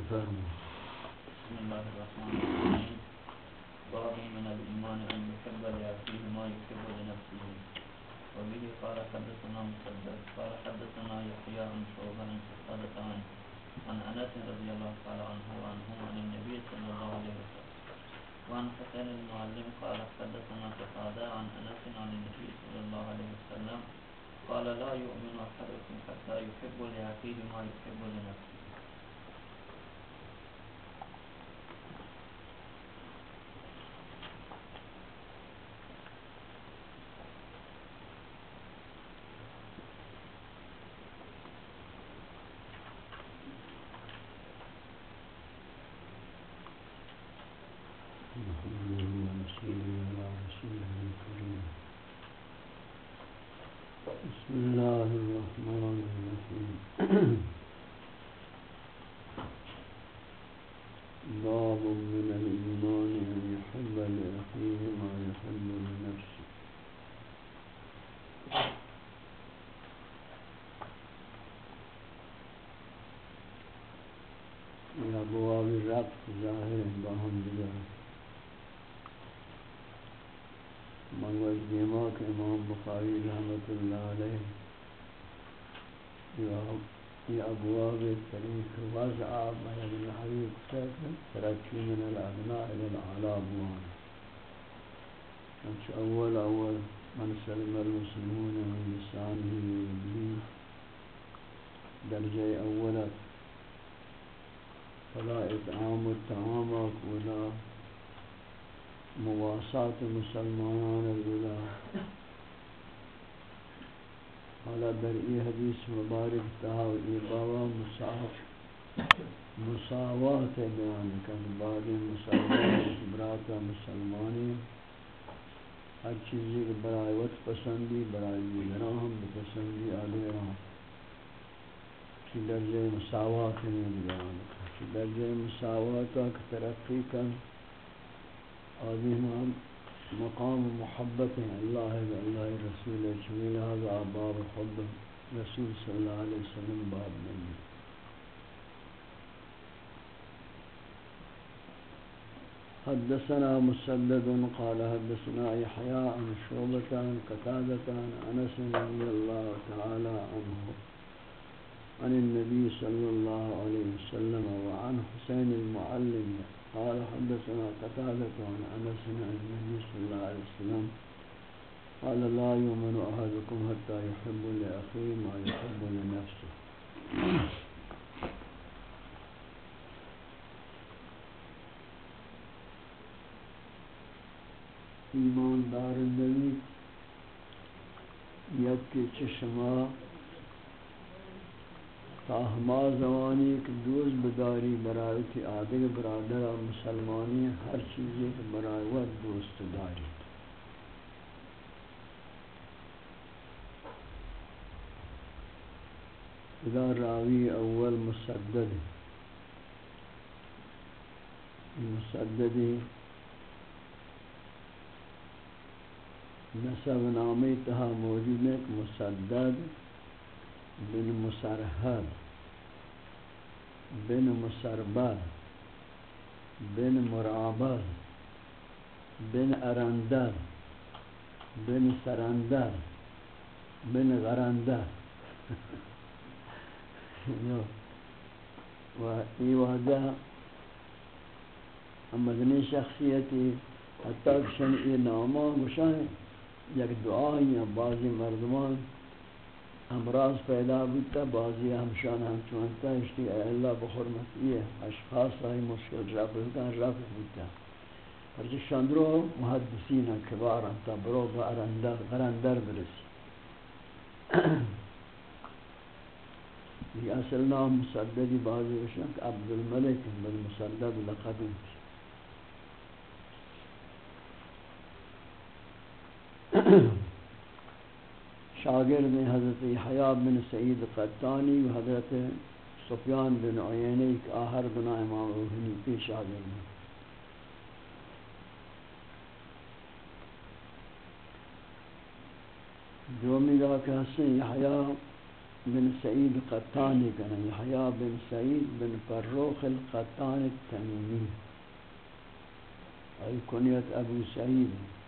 بسم الله الرحمن الرحيم باب من الإيمان أن يحب لأخيه ما يحب لنفسه وبه قال حدثنا مسدد قال حدثنا يحيى عن شعبة عن عن أنس رضي الله تعالى عنه وعنه عن النبي صلى الله عليه وسلم وعن حسين المعلم قال حدثنا قتادة عن أنس عن النبي صلى الله عليه وسلم قال لا يؤمن أحدكم حتى يحب لأخيه ما يحب لنفسه. الإمام البخاري رحمة الله عليه في أبواب التاريخ وضع من ابن حبيب ساكن تركي من الأغناء إلى الأعلى أبوان أول أول من سلم المسلمون من لسانه ويده درجة أولى فلا إطعام التعامك ولا مواسات مسلمان الولا حالا در ای حدیث مبارک تاو ای بابا مساوات بیان کن. بعد مسلمان براتا مسلمانی. ہر چیزی کے برائے وقت پسندی، برائے دیگران ہم بپسندی آلے رہا. کی درجہ مساوات میں بیان کن. کی درجہ مساوات کا ترقی کن. آدم مقام محبت اللہ اللہ رسول چمیل هذا باب حب رسول صلی اللہ علیہ وسلم باب بنی حدثنا مسدد قال حدثنا يحيى عن شعبة عن قتادة عن أنس رضي الله تعالى عنه عن النبي صلى الله عليه وسلم وعن حسين المعلم قال حدثنا قتادة عن أنس عن النبي صلى الله عليه وسلم قال لا يؤمن أحدكم حتى يحب لأخيه ما يحب لنفسه. ایمان دار النبی یک چشمہ تا ہما زمانی کہ دوست بداری برای کی آدھگ برادر اور مسلمانی ہر چیزی کے برای وقت دوست داری۔ اذا راوی اول مسدد۔ مسددی نسب نامی تہا موجود ہے مسدد۔ بن مسرحب بن مسربر بن مرابر بن ارندر بن سرندر بن غرندر و ای وحدہ مدنی شخصیتی حتی کشن ای نامان گوشن، یک دعا یا بعضی مردمان امراض پیدا بیتا بعضی همشان هم چونتا اشتی اے اللہ بخورمت یہ اشخاص آئی مشکل رب بیتا رب بیتا پرچہ شاندرو محدثین کبارا تا برو غرندر غرندر برسی۔ یہ اصل نام مسددی بعضی وشن کہ عبدالملک بن مسدد لقب انتی شاگرد حضرت حیاب بن سعید قطانی و حضرت سفیان بن عینی کہ آہر بنا امام روحنی کی شاگرد ہیں۔ دومی دا کہ حسن یحییٰ بن سعید قطانی کنا یحییٰ بن سعید بن فروخ القطان التمیمی۔ ای کنیت ابو سعید۔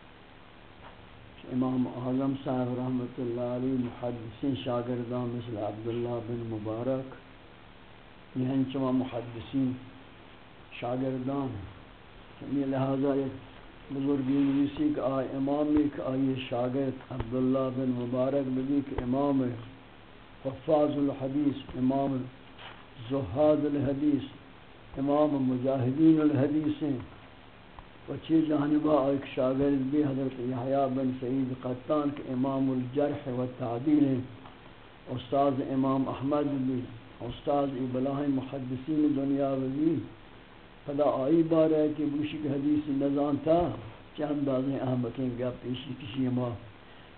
امام اعظم صاحب رحمت اللہ علیہ محدثین شاگردان مثل عبداللہ بن مبارک یہ ہنچما محدثین شاگردان یہ لہذا ایک بزرگی نویسی کہ آئی امامی کہ آئی شاگرد عبداللہ بن مبارک بھی کہ امام حفاظ الحدیث، امام زہاد الحدیث، امام مجاہدین الحدیث ہیں۔ وچی جانبا ایک شاگرد بھی حضرت یحییٰ بن سعید قطان کے امام الجرح و تعدیل ہیں۔ استاذ امام احمد بھی، استاذ ابلاہ محدثین دنیا بھی فدا آئی بار ہے کہ بوشی حدیث نظام تھا، چند بازیں احمدیں گا پیشی کسی ماں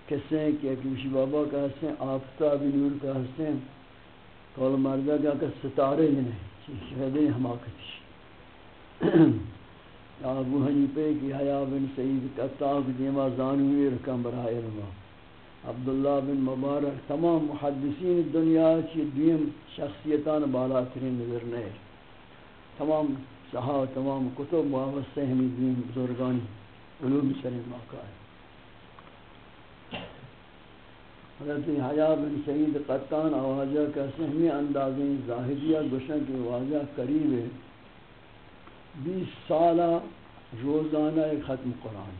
کسے ہیں کہ کسی بابا کا حسن، آفتاب نور کا حسن۔ کول مردہ کا ستارے ہی نہیں شہدیں حماقتش ابو حنیفے کی حیا بن سعید کا تاق دیما زانوی رکم براہ علمہ عبداللہ بن مبارک تمام محدثین دنیا کی دیم شخصیتان بالا ترین نظر نہیں تمام صحابہ تمام کتب وابستہ ہمیں دین بزرگانی علوم سر موقع ہے حضرت حیا بن سعید قطان آوازہ کا سہمی اندازیں ظاہریہ گشن کی واضح قریب ہے. بیس سالہ روزانہ ختم قرآن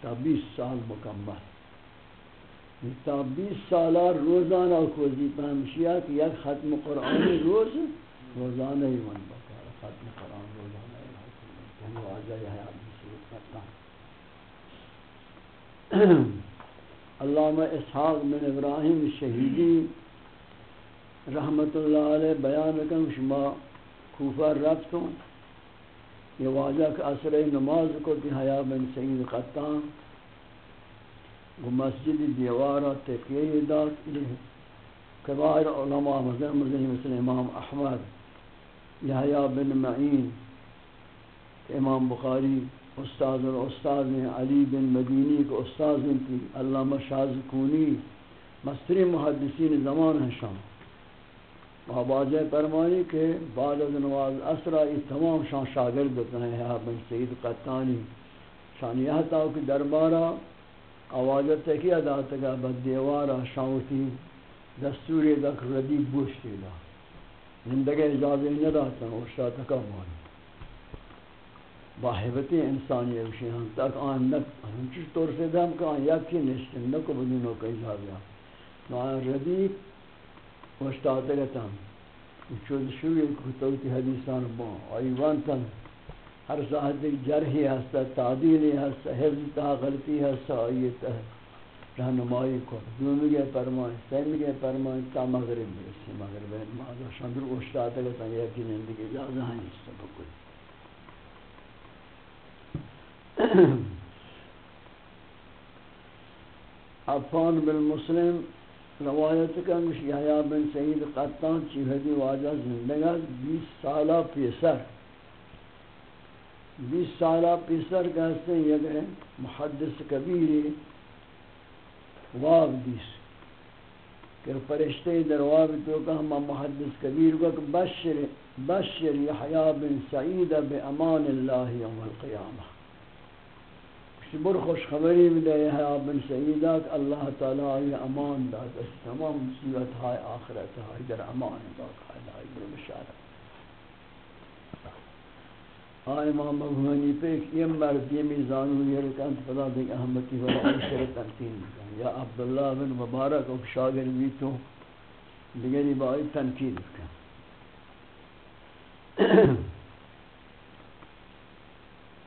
تا بیس سال مکمل۔ تا بیس سالہ روزانہ کو وظیفہ کہ یک ختم قرآن روز روزانہ ہی من بکار ختم قرآن روزانہ ہی یعنی واضح ہے آپ بسیط کرتا علامہ اسحاق بن ابراہیم شہیدی رحمت اللہ علیہ بیان کم شما کوفہ رفتوں یہ واضح کہ اثر نماز کو حیا بن سعید قطان وہ مسجد دیوارا تقیہ داد کبائر علماء مذہب مذہب مثل امام احمد، یحییٰ بن معین، امام بخاری، استاد اور استاد ہیں علی بن مدینی کو استاد ہیں کی علامہ شاز کونی، مستری محدثین زمان ہیں شام۔ آواز فرمانی کہ بعد از نواز اسرا یہ تمام شان شاگرد بتنے ہیں بن سعید قطانی۔ شان یہ تھا کہ دربارہ آواز تکی ادا تگا بد دیوارا شاوتی دستوری دک ردی بوشتی دا۔ زندگی اجازه نداتا اور شاہ تکا مانی باحبت انسانی اوشی ہم تک آن نک، ہم چیز طور سے دم کہ آن یکی نشتن نکو بدونو کئی جاویا نو آن ردی مشتاقتم چود شوی کتوتی حدیثان با ایوانتن ہر ساعت ایک جرحی ہستا تعدیلی ہستا حفظ تا غلطی ہستا آئیت ہے رہنمائی کو دومی گئے فرمائیں سیمی گئے فرمائیں تا مغرب بیسی مغرب ہے مازا شندر اشتاعت اشتاقتم یکی زندگی جازہ ہیں اس سب کوئی عفان بالمسلم روایت کا مشیحیٰ بن سعید قطان چیہدی واجہ زندگا بیس سالہ پیسر۔ بیس سالہ پیسر کہتے ہیں یہ محدث کبیری واب دیس۔ کہ فرشتے در واب تو کہ ہم محدث کبیر کو کہ بشر بشر یحییٰ بن سعید بے امان اللہ یوم القیامہ۔ بر خوش خبری بدے ہے ابن سعیدات اللہ تعالی ای امان داد. اس تمام مصیبت ہے آخرت ہے در امان داد. ہے در بشارت آئی امام ابو حنیفہ یہ مرد یہ میزان ہوئی رکن فلا دیکھ احمدی والا عشر تنقین یا عبداللہ بن مبارک اور شاگر بھی تو دیگری بائی تنقید کن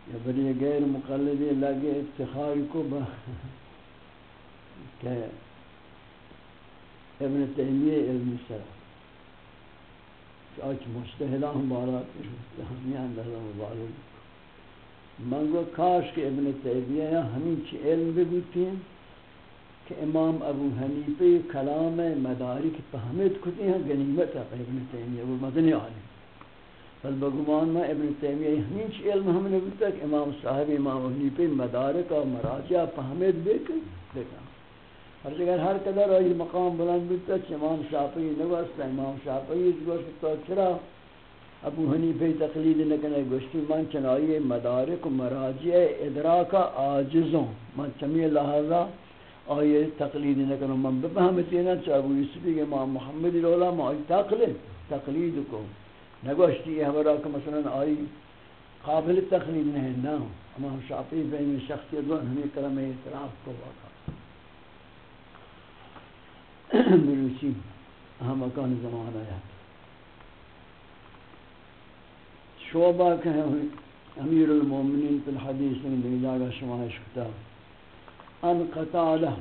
یا بری غیر مقلدی لگے افتخار کو با کہ ابن تیمیہ علم سر آج مجتہدہ ہمارا ہمیان لہذا مبارک۔ منگو کاش کہ ابن تیمیہ ہمیں چی علم بگوتی ہیں کہ امام ابو حنیفی کلام مدارک پہمت کتی ہیں گنیمت ہے ابن تیمیہ، وہ مدنی عالم۔ بل بگمان ما ابن تیمیہ یعنی ہنیچ علم ہم نے بلتا کہ امام صاحب، امام حنیفی مدارک و مراجع فہمید بے دیکھا۔ ہر جگہ ہر قدر آئی مقام بلند بیتا چھ امام شافعی نگوستا امام شافعی اس گوشت تو چرا۔ ابو حنیفی تقلید نکنے گوشتی، من چنائی مدارک و مراجع، ادراک آجزوں من چمی لحاظا آئی تقلید نکنو من بفهمتی نا چھ ابو یوسفی امام محمد رولا ما آئی تقلید تقلید کو۔ نگوشتی یہ ہمارا کہ مثلا آئی قابل تقلید نہیں نا امام شافعی بین شخصیت دون ہمیں کرم اعتراف کو واقع۔ بلوچی، ہم اکان زمان آیا شعبہ کہ امیر المومنین فی الحدیث میں دیکھ جاگا شمائش کتاب ان قطادہ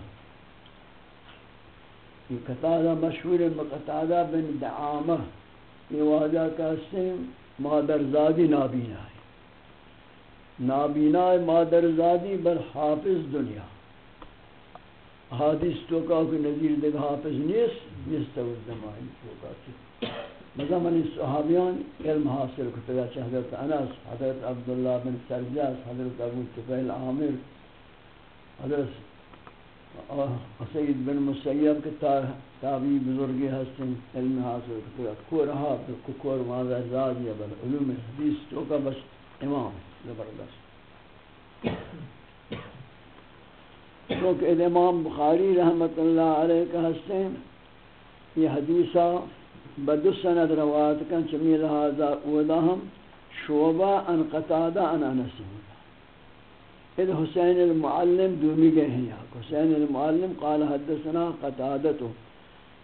یہ قطادہ مشہور مقطادہ بن دعامہ۔ یہ واجہ کا سن مادر زادی نابینا ہے۔ نابینا مادر زادی بل حافظ دنیا۔ حادث تو کا کہ نظیر دیکھ حافظ نیس نیس تو زمانی تو کا کہ مزامن صحابیان علم حاصل کتگا چھ حضرت انس، حضرت عبداللہ بن سرجاس، حضرت ابو طفیل عامر حضرت سید بن مسیب کے تابعی بزرگی ہستن، علم حاصل کرتا کو کتگا کورہا کور ماذا زادی بل علوم حدیث تو کا بس امام زبردست۔ کیونکہ امام بخاری رحمت اللہ علیہ کا حسین یہ حدیثہ بدو سند روایت کن چمی لہذا اولا ہم، شعبہ ان قطادہ ان انسی اذ حسین المعلم دومی گئے ہیں یہاں۔ حسین المعلم قال حدثنا قطادتو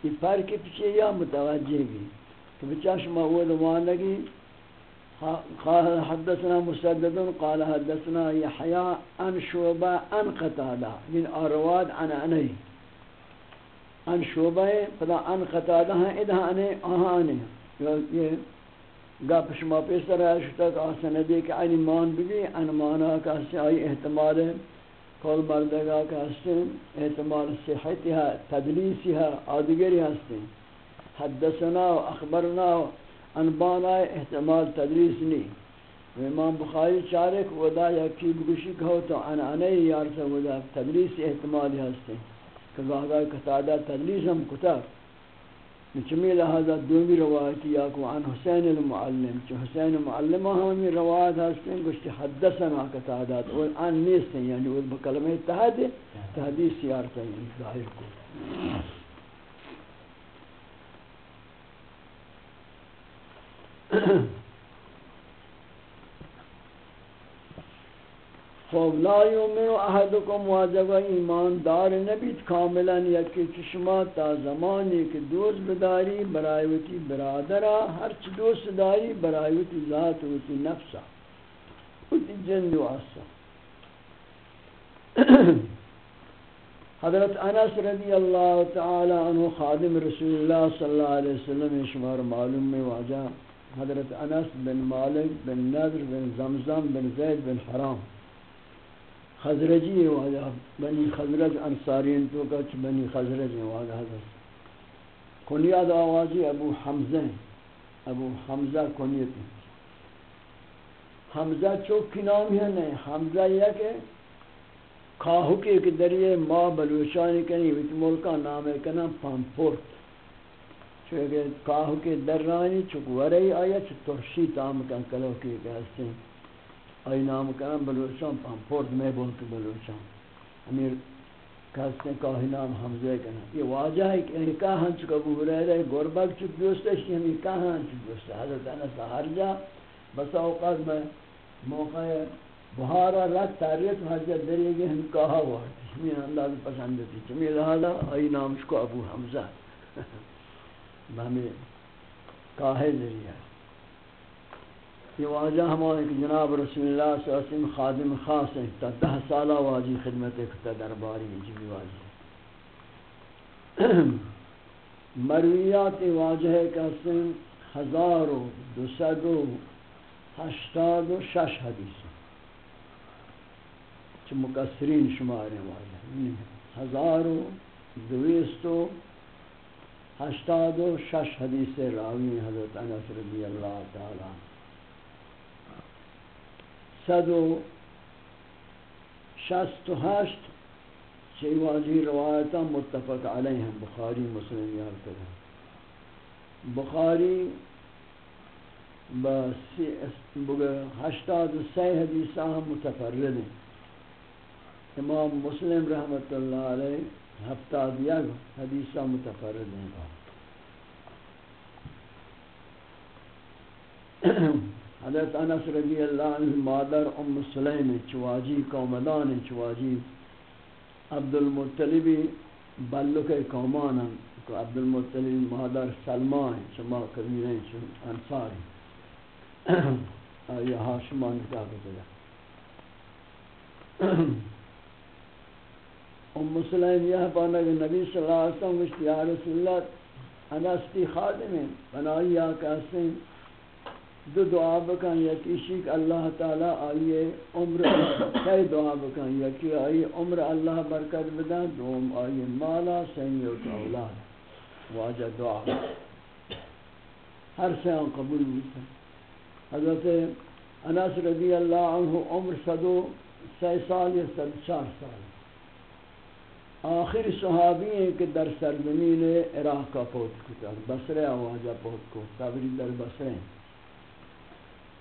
یہ فرق پیچھے یا متوجہ بھی۔ کہ بچہ شما اولا مانگی قال حدثنا مسدد، قال حدثنا يحيى عن شعبة عن قتادة من أرواد عن أني عن شعبة فلا عن قتادة إذا أني أها أني یہ گپ شما پیسر ہے شتا کہ سندی کہ عین مان بھی ان مانا کہ اس ای احتمال کول مردگا کہ اس احتمال صحت ہے تدلیس ہے ادگری ہستے حدثنا و اخبرنا انبانا احتمال تدریس نہیں۔ امام بخاری چارک ودا یا کی بگوشی کہو تو ان انے یار ودا تدریس احتمال ہستے کہ گاہ قطادہ تدریس ہم کتا۔ چمی لہذا دومی روایتی یا کو عن حسین المعلم چ حسین المعلم ہمی روایت ہستن گشت حدثنا قطادات اور ان نیست یعنی وہ بکلمہ تحد تحدیث یارتا یعنی ظاہر کو Mm-hmm. خوب لا یومن احدکم واجب ایمان دار نبیت کاملا یکی چشما تا زمانی که دوست بداری، برایوتی برادرہ، ہر چی دوست داری، برایوتی ذات وتی نفسا وتی جن و آسا حضرت انس رضی اللہ تعالی عنہ خادم رسول اللہ صلی اللہ علیہ وسلم شمار معلوم میں واجہ، حضرت انس بن مالک بن نظر بن زمزم بن زید بن حرام۔ خزرجی واجہ بنی خزرج انصارین تو کچھ بنی خزرج واجہ حضرت۔ کنیاد آوازی ابو حمزہ ابو حمزہ کنیت حمزہ چوکی نام ہے نہیں، حمزہ یہ کہ کاہو کے دریئے ماں بلوچانی کنی ویت ملکہ نام ہے کنا پامپورت چونکہ کاہو کے درانی چک ورئی آیا چھ ترشی تام کن کلو کی کہستے ہیں۔ آئی نام کنم بلوچان، پامپورد میں بولت بلوچان۔ امیر کہستے ہیں کاہی نام حمزے کنا یہ واجہ ہے کہ یعنی نکاح ہن چک ابو حریرہ گربک چک دوستے ہیں نکاح ہن چک دوستے حضرت انس ہر جا۔ بس اوقات میں موقع بہارا رات تاریت حجت دریئے گے ہم کہا وارد ہمیں انداز پسند تھی چمی لہذا آئی نام چکو ابو حمزہ۔ بہمی کاہے ذریعہ یہ واجہ ہمارے کہ جناب رسول اللہ صلی اللہ علیہ وسلم خادم خاص ہیں، تا دہ سالہ واجی خدمت اکتا درباری جبی واجی۔ مرویات واجہ کا سن ہزار و دو سد و ہشتاد و شش حدیث چھ مکسرین شمار واجہ۔ ہزار و دویست و ہشتاد و شش حدیث راوی حضرت انس رضی اللہ تعالی صد و شست و ہشت شی واجی روایتا متفق علیہ ہیں بخاری، مسلم، یار کریں بخاری ہشتاد سی حدیثہ ہم متفرد ہیں امام مسلم رحمت اللہ علیہ ہفتہ دیا حدیثہ متفرد ہیں حضرت انس رضی اللہ عنہ مادر ام سلیم چواجی قومدان چواجی عبد المطلبی بلک قومان عبد المطلب مادر سلمان شما کبیر انصاری آئی ہاشمان کیا کہتے ام سلیم یہ پانا کہ نبی صلی اللہ علیہ وسلم یا رسول اللہ انستی خادم ہیں بنائی آکا سن دو دعا بکن، یکی شیک اللہ تعالی آئیے عمر کئی دعا بکن، یکی آئی، عمر اللہ برکت بدن، دوم آئیے مالا سیمیت اولاد واجہ دعا. ہر سیان قبول بیتا حضرت انس رضی اللہ عنہ عمر صدو سی سال یا صد چار سال۔ آخر صحابی ہیں کہ در سرزمین عراق کا پوت کتا بسرے آواجہ پوت کو تبری در بسرے ہیں۔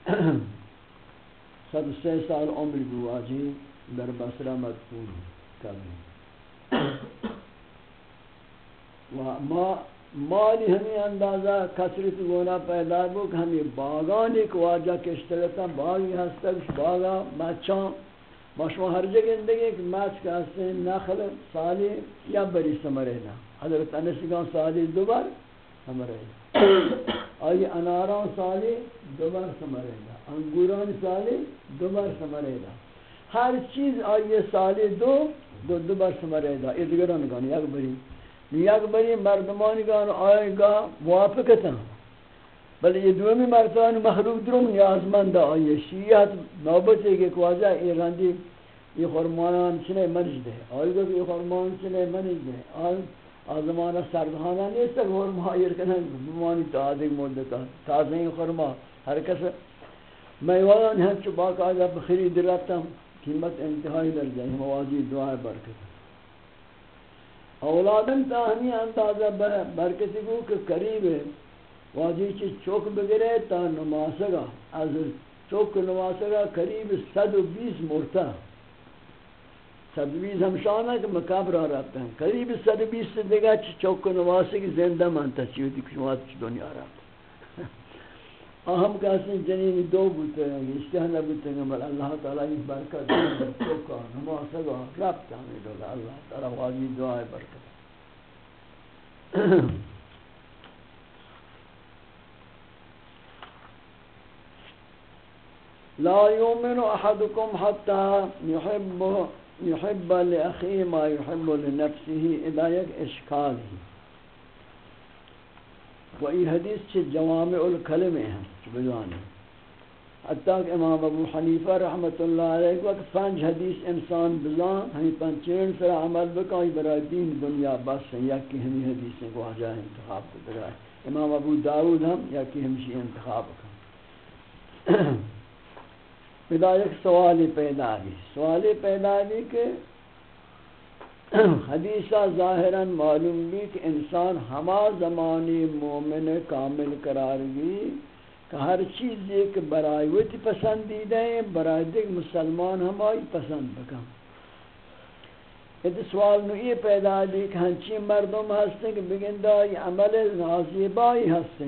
صد سے سال عمر بواجی در بسرہ مدفون کرنے و ما مالی ہمیں اندازہ کسرت گونا پیدا بو کہ ہمیں باغان ایک واجہ کشترتا باغی ہستا کچھ باغا، مچان. ماشما ہر جگہ اندگی ایک مچ کا ہستے نخل، سالی یا بری سمرے نا حضرت انسگان سالی دو بار سمرے آئی اناران سالی دوبار سمرے گا انگوران سالی دوبار سمرے گا ہر چیز آئی سالی دو دو دوبار سمرے گا ادگران گان یک بری۔ یک بری مردمانی گان آئے گا موافقتا بل یہ دومی مردمان مخلوق درم نیازمند آئی شیعت نوبت ہے کہ کواجہ ایران یہ خورمانان چنے منج دے۔ آئی گا کہ یہ خورمان چنے منج دے۔ آئی آزمانہ سردخانہ نہیں تک خورما یرکنن بمانی تازه مدتا تازه خورما ہر کس۔ میوان ہیں چو باقاعدہ بخرید رفتم قیمت انتہائی در جائے موازی دعائے برکت۔ اولادن تا ہمیں اندازہ برکتی کو کہ قریب ہے۔ واجی چی چوک بگرے تا نماسگا از چوک نماسگا قریب صد و بیس مرتا صد بیس ہم کہ مقابر آ رہتا ہیں قریب صد بیس سے دیگا چوک نواسی کی زندہ مانتا چیو دی، کچھ واسط دنیا رہتا اہم کہتے ہیں جنین دو بوتے ہیں اشتہنہ بوتے ہیں بل اللہ تعالیٰ یہ برکت چوکا نواسے نماسگا ربتا ہمیں دولا اللہ تعالیٰ واجی دعائے برکت لا يؤمن احدكم حتى يحبه يحب لأخيه ما يحب لنفسه إذا يك إشكاله. وإي حديث چه جوامع الكلمة ہیں بجوانے حتیٰ کہ امام ابو حنیفہ رحمت اللہ علیہ وقت پنج حدیث انسان بزان ہمیں پنچین سر عمل بکائی برای دین دنیا بس ہیں، یا کہ ہمیں حدیثیں کو آجا انتخاب کو برای امام ابو داود ہم، یا کہ ہمشی انتخاب کا پیدا ایک سوال پیدا بھی سوال پیدا بھی کہ حدیثہ ظاہراً معلوم بھی کہ انسان ہما زمانی مومن کامل قرار گی کہ ہر چیز ایک برائے وتی پسندیدہ ہیں برائے دیکھ مسلمان ہمائی پسند بکن۔ یہ سوال نو یہ پیدا بھی کہ ہنچی مردم ہستے کہ بگندہ یہ عمل نازیبائی ہستے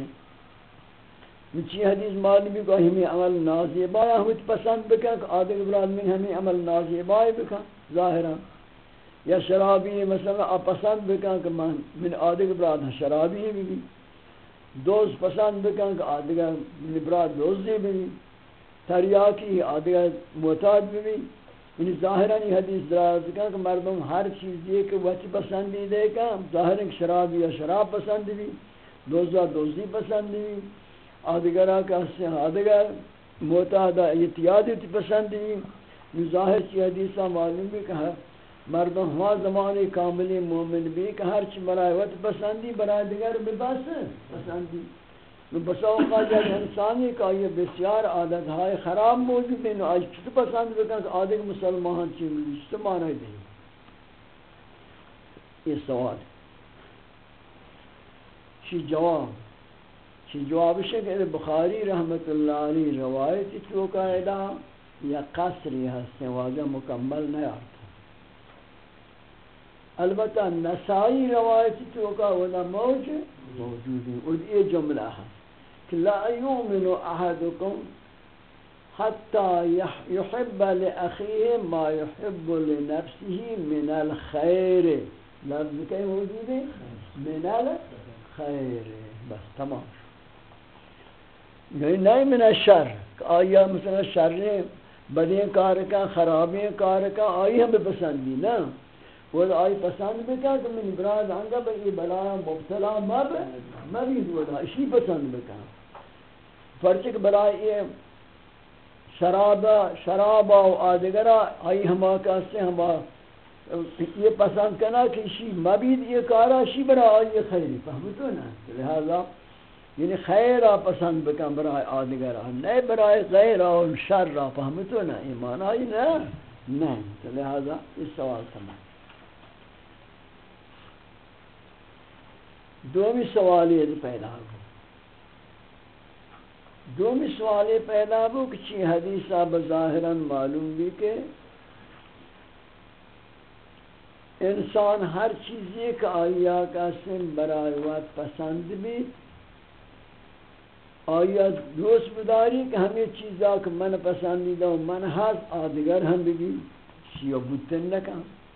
چی حدیث معلومی کو ہمیں عمل نازیبا یا ہمیں پسند بکن کہ آدھے براد من ہمیں عمل نازیبا بکن، ظاہرا۔ یا شرابی مثلا آپ پسند بکن کہ من آدھے براد ہاں شرابی بھی بھی دوز پسند بکن کہ آدھے من براد دوزی بھی تریاکی آدھے معتاد بھی یعنی ظاہرا یہ حدیث دراز بکن کہ مردم ہر چیز یہ کہ وچ پسندی دے کا ظاہرا شرابی یا شراب پسند بھی دوزہ دوزی پسند بھی آدگرہ کا سے آدگر معتادہ اتیادی تی پسندی ظاہر چی حدیثہ معلوم بھی کہا مردم ہوا زمانی کاملی مومن بھی کہ ہر چی برای وقت پسندی برای دیگر بھی بس پسندی بسا اوقات جب انسانی کا یہ بسیار عادت ہے، خراب موجود ہے آج چھت پسند بکن کہ آدھگ مسلمان چی ملی چھت مانا دیں یہ سوال۔ چی جواب چی جواب شکل بخاری رحمت اللہ علی روایت تو قائدہ یا قصری ہستیں واجہ مکمل نہیں آتا البتہ نسائی روایت تو کا ولا موج موجود ہے۔ اور یہ جملہ ہے کہ لا یؤمن احدکم حتى يحب لأخيه ما يحب لنفسه من الخير لفظ كي موجود من الخير بس تمام یعنی نہیں من الشر آیا مثلا شر بدیں کار کا خرابیں کار کا، آئی ہمیں پسندی نا۔ وہ آئی پسند بکا کہ من براد آنگا با بئی بلا مبتلا مب مبید ودا اسی پسند بکا فرچک برای یہ شراب شراب و آدگرہ آئی ہما کہتے ہیں ہما یہ پسند کنا کہ شی مبید یہ کارا شی برا آئی خیری فهمتو نا۔ لہذا یعنی خیرہ پسند بکن برای آدگرہ نہیں برای غیرہ و شرہ فهمتو نا ایمان آئی نا نہیں لہذا اس سوال سمجھ دومی سوالی یعنی پیدا ہو. دومی سوالی پیدا ہو کہ چی حدیثہ بظاہراً معلوم بھی کہ انسان ہر چیزی کا آیا کا سن برای وقت پسند بھی آیا دوست بداری کہ ہمیں چیزا کہ من پسندیدہ و من حس آدگر ہم بھی شیعہ بودتن نکا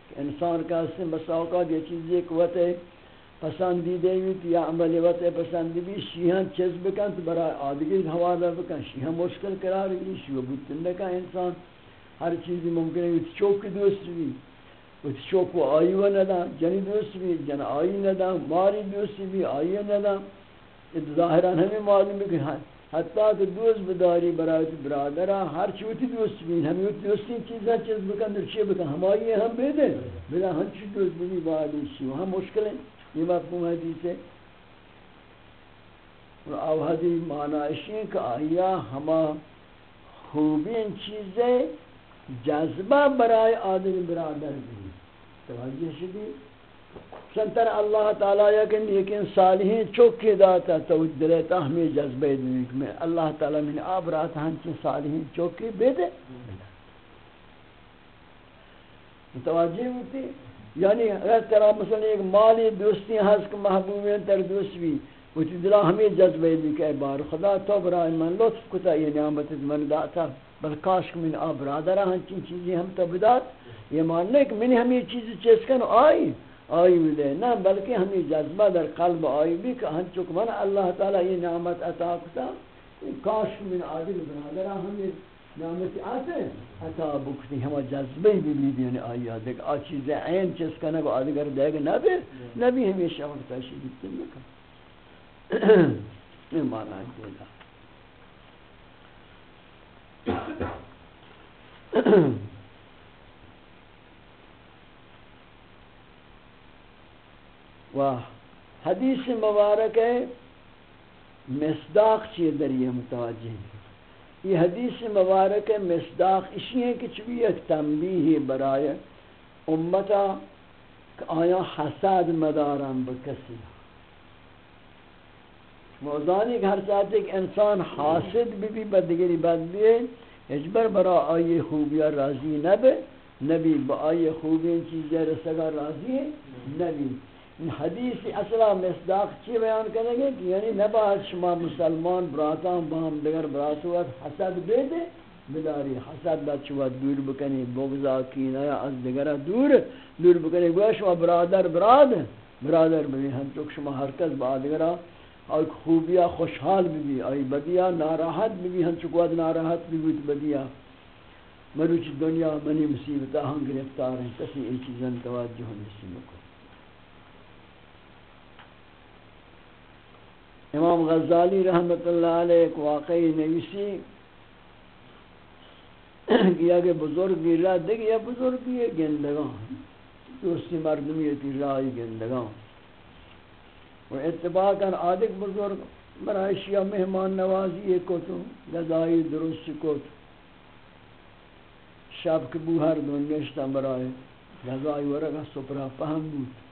کہ انسان کا سن بساوقات یہ چیزی کہ وقت پسندیدہ ہوئی یا عمل وقت پسندی بھی شیہاں چیز بکن تو برای آدگر حوالہ بکن۔ شیہاں مشکل قرار گئی شیعہ بودتن نکا انسان۔ ہر چیزی ممکن ہے چوک دوست بھی۔ وہ چوک و آئی و ندا جنی دوست بھی، جن آئی ندا ماری دوست بھی، آئی ندا ظاہران ہمیں معلوم ہے کہ حتیٰ کہ دوست بداری برای برادرہ ہر چوتی دوست بھی ہمیں دوستی چیزاں چیز بکن در چی بکن ہمائی ہم بیدے بلا ہم چی دوست بھی بالی شی وہاں مشکل ہے یہ مفہوم حدیث ہے اور او حدیث معنی ہے کہ آیا ہما خوبین چیزیں جذبہ برای آدم برادر بھی توجہ شدی سنتر اللہ تعالیٰ یکن لیکن صالحین چوکی داتا تو دلیتا ہمیں جذبہ دنیا میں اللہ تعالیٰ من آب راتا ہنچن صالحین چوکی بیدے۔ متوجہ ہوتی یعنی اگر ترہ مثلا ایک مالی دوستی ہنس کہ محبوبین تر دوست بھی، وہ دلا ہمیں جذبہ دی کہ بار خدا، تو برای من لطف کتا، یہ نعمت من داتا بل کاش من آب راتا ہنچن چیزیں ہم تو بدات یہ ماننے کہ من ہمیں چیز چیز کن آئی۔ آئی ملے. نہ بلکہ ہمیں جذبہ در قلب آئی بھی کہ ہم چکمن اللہ تعالیٰ یہ نعمت عطا کتا کاش من عادل برادرہ ہمیں نعمت آتے عطا بکتی ہمیں جذبہ بھی بھی دینے آئی آدھے کہ آ چیزیں عین چیز کا نگو آدھگر دے گا نبی نبی ہمیشہ وقت تاشی دیتے لکھا یہ مانا ہے دینا و حدیث مبارک ہے، مصداق چیئے در یہ متوجہ ہے یہ حدیث مبارک ہے، مصداق اسی ہے کہ چوی ایک تنبیہ برای امتا آیا حساد مدارم بکسی موضانی کہ ہر ساتھ ایک انسان حاسد بھی بھی بدگری بد بھی اجبر برا آئی خوبیہ راضی نبی نبی با آئی خوبی چیزیں رسگا راضی نبی۔ حدیث اصلا مصداق چی بیان کریں گے کہ یعنی نباید شما مسلمان براتان با ہم دیگر براتوات حسد بیدے بداری حسد دا چوات دور بکنی، بغضا کینا یا از دیگر دور دور بکنی، گویا شما برادر براد، برادر ببی ہم چک شما ہر کس با دیگر آئی خوبیا خوشحال بھی آئی بدیا ناراحت بھی ہم چکوات ناراحت بھی بیت بدیا۔ مروچ دنیا منی مصیبتہ ہم گرفتار ہیں، کسی ای چیزن توجہ ہم نسی مکو امام غزالی رحمت اللہ علیہ ایک واقعی نویسی کیا کہ بزرگ راہ دیکھ یا بزرگ یہ گندگان دوستی مردمیتی راہی گندگان و اتباقا آدھک بزرگ مرائشیہ مہمان نوازی کو تو غذائی درست کو تو شب کے بوہر دون نشتا برائے، غذائی ورگا سپرا فہم بود۔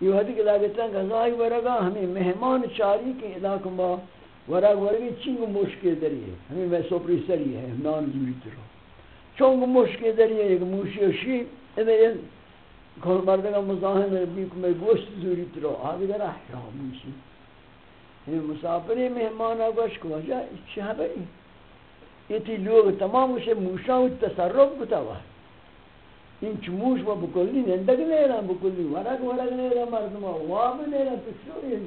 یہ حدی کہ لاگتا ہے غذائی ورگا، ہمیں مہمان چاری کے علاقہ ما ورگ ورگی چنگ مشکل دری ہے ہمیں میں سوپری سری ہے نان جوری ترو چونگ مشکل دری ہے ایک موشی و شی ادھے کھول مردگا مزاہم ربی کو میں گوشت زوری ترو آگے در احرام موشی۔ یہ مسافری مہمان آگوش کو وجہ چھ بری یہ تی لوگ تمام اسے موشا و تصرف بتا ہوا این چموش و بکلی نندگ نیرن بکلی، ورق ورق نیرن مردم ها واب نیرن پسوری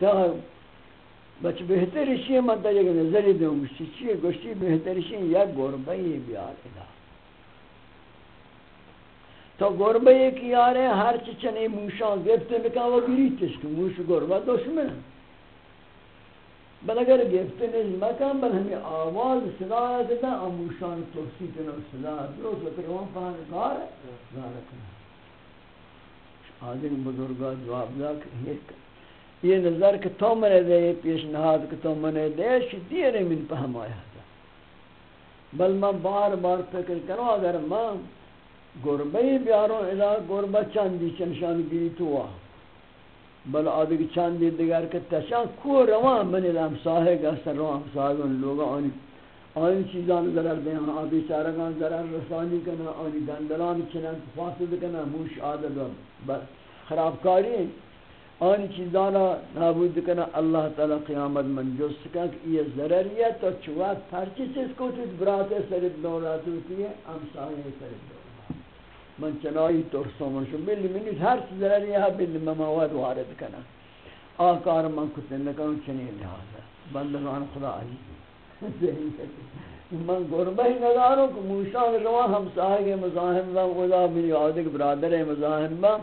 تا بچ بہترشی من تا یک نظری دوں گوشتی چیئے گوشتی بہترشی یک گربئی بیار ادا. تو گربئی کی آرے ہر چچنے موشان گفت نکا و گریتش کہ موش گربہ دشمن. بل اگر گفته نیست مکان، بل همی آواز صدا دیدن اموشان توسی کنو صدا درست بکر اون پهان گار گار کنو آدم بزرگا جواب دا کہ یہ نظر کہ تو منے دے یہ پیشنہاد کہ تو منے دے شدیر من پہم آیا تھا بل میں بار بار فکر کروں اگر میں گربئی بیاروں الہ گربہ چاندی چنشان گیری تو آہ بل آدھگی چاندی دیگر کہ تشان کو روان بنی لام ساہے گا، سر روان ساہگان لوگا آنی آنی چیزان ضرر دیں آبی چارگان ضرر رسانی کنا، آنی گندلان چنان فاسد کنا، موش عادت خرابکاری آنی چیزان نابود کنا، اللہ تعالی قیامت من جس کن کہ یہ ضرریت تو چوات پرچی چیز کو تو براتے سرد دورات ہوتی ہے، ہم ساہے سرد۔ من چنائی ترسو من شو بلی منی ہر چیز رہی ہے بلی مماواد وارد کنا آکار من کتن لکن چنی لحاظا بندگان خدا آئی من گربہ ہی نداروں کہ موشان روان ہم ساہے مزاہم با خدا منی آدھک برادر مزاہم با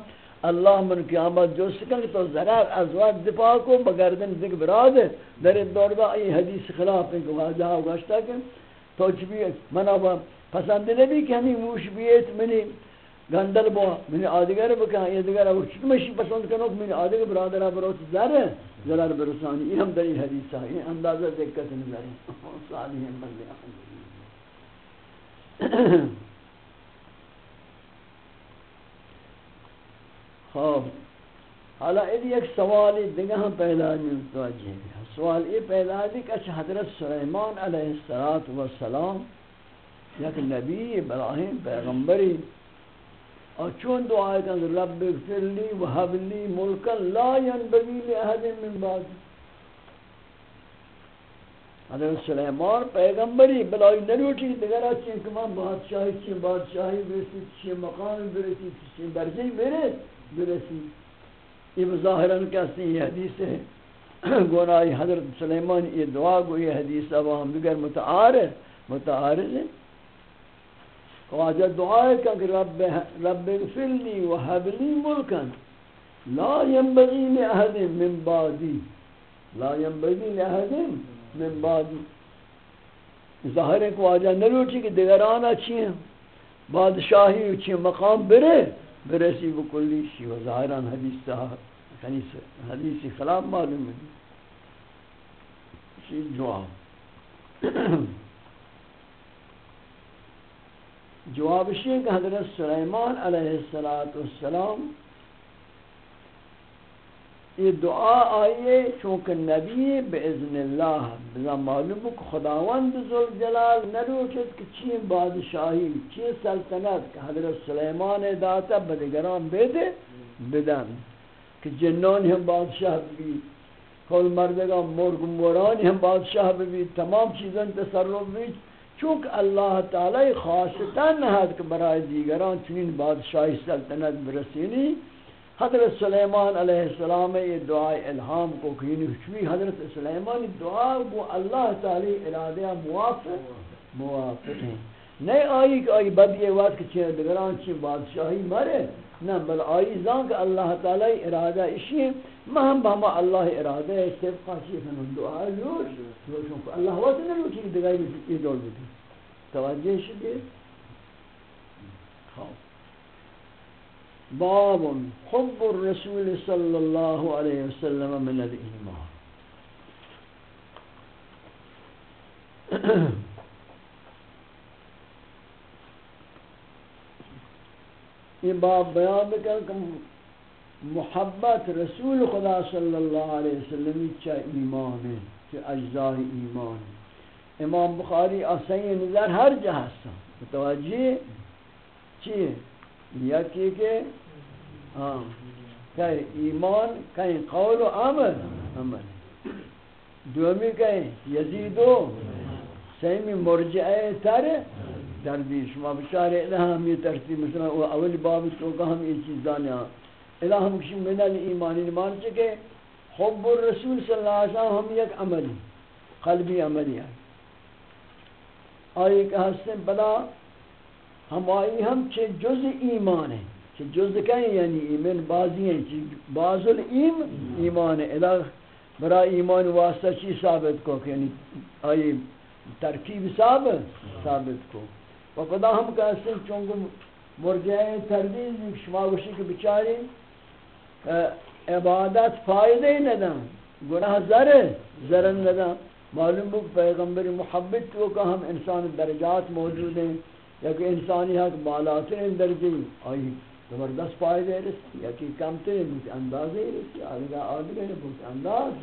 اللہ من قیامت جو سکن تو ضرر ازواد دفاع کو بگردن ذکر برادر. در دور دا ای حدیث خلاف ان کو واجہ گوشتا کہ تو چبی منا پسند نبی کہ ہمیں موش بیت، منی گندل با من آدگر بکن یہ دیگر او چکمشی پسند کنو که من آدگر برادر بروت زر زرار برسانی یہ ہم در این حدیث ہے یہ اندازہ دقت نظر ہے صالح بندے خواب حالا این یک سوالی دیگه هم پیدا متوجه سوال یہ پیدا دی کہ حضرت سلیمان علیہ السلام یک نبی ابراہیم پیغمبری اور چون دعا ہے کہ رب اغفر لی وحب لی ملکا لا ينبغي لأحد من بعد حضرت سلیمان پیغمبری، بلائی نروٹی دیگر اچھیں کہ من بادشاہی چین بادشاہی برسی چین مقام برسی چین درجی برس برسی۔ یہ مظاہران کہتے ہیں یہ حدیث ہے۔ گونائی حضرت سلیمان، یہ دعا گو یہ حدیث اب ہم دیگر متعارض متعارض ہیں۔ خواجہ دعائے کہ رب رب اغفر لی وحب لی ملکا لا ينبغي لأحد من بعدی لا ينبغي لأحد من بعدی۔ ظاہر ہے کہ واجہ نلوٹی کہ دیگران اچھی ہیں۔ بادشاہی اچھی مقام برے برسی بکلی شی و ظاہران حدیث صاحب حدیث خلاف معلوم ہے۔ شی جواب جواب شیخ حضرت سلیمان علیہ السلام یہ دعا آئیے چونکہ نبی بإذن اللہ، بلا معلوم کہ خداوند ذوالجلال نروچت کہ چین بادشاہی چین سلطنت کہ حضرت سلیمان داتا بدگران بیدے بدن، کہ جنان ہم بادشاہ بھی، کل مردگان، مرگ مورانی ہم بادشاہ بھی، تمام چیزیں تصرف بھی چونکہ اللہ تعالی خاصتاً نہد کہ برای دیگران چنین بادشاہی سلطنت برسینی، حضرت سلیمان علیہ السلام یہ دعا الہام کو کینی چوی حضرت سلیمان دعا کو اللہ تعالی ارادہ موافق موافق ہیں۔ نہیں آئی کہ آئی بد یہ وقت کہ دیگران چین بادشاہی مرے نہ بل آئی زان کہ اللہ تعالی ارادہ اشی ہے مہم بہما اللہ ارادہ ہے، صرف خاصی خنون دعا لوش لوشوں کو۔ اللہ وقت نہیں لوچی کہ دگائی یہ دول بھی توجہ شدی ہاں۔ باب حب الرسول صلی اللہ علیہ وسلم من الایمان۔ یہ باب بیان بکن کہ محبت رسول خدا صلی اللہ علیہ وسلم چا ایمان ہے، چا اجزاء ایمان ہے۔ امام بخاری آسین نظر ہر جہاں سا متوجہ چیئے؟ یکی کہ ہاں۔ کہ ایمان، کہیں قول و عمل۔ عمل۔ دومی کہیں یزیدو۔ سیمی مرجعہ تر۔ دردی شما بچارے الہ ہم یہ ترتیب مثلا اول باب تو ہم یہ چیز دانے ہاں الہ ہم کشی من الایمان ایمان چکے حب الرسول صلی اللہ علیہ وسلم ہم یک عملی، قلبی عملی ہے آئی کہ ہستیں بلا ہم آئی ہم چھے جز یعنی یعنی ایمان ہیں چھے جز کہیں یعنی ایمان بازی ہیں چھے باز الیم ایمان ہے الہ برا ایمان واسطہ چی ثابت کو؟ کہ یعنی آئی ترکیب ثابت ثابت کو. و خدا ہم کہتے ہیں چونکہ مرجعہ تردیز شما گوشی کے بچاری عبادت فائدہ ندن گناہ ذرے ذرن ندن معلوم بک پیغمبر محبت تو کہ ہم انسان درجات موجود ہیں، یا کہ انسانی حق بالاتر درجے. آئی، زبردست فائدہ رسی یا کہ کم تر بہت اندازے رسی آدھگا آدھگا بہت انداز.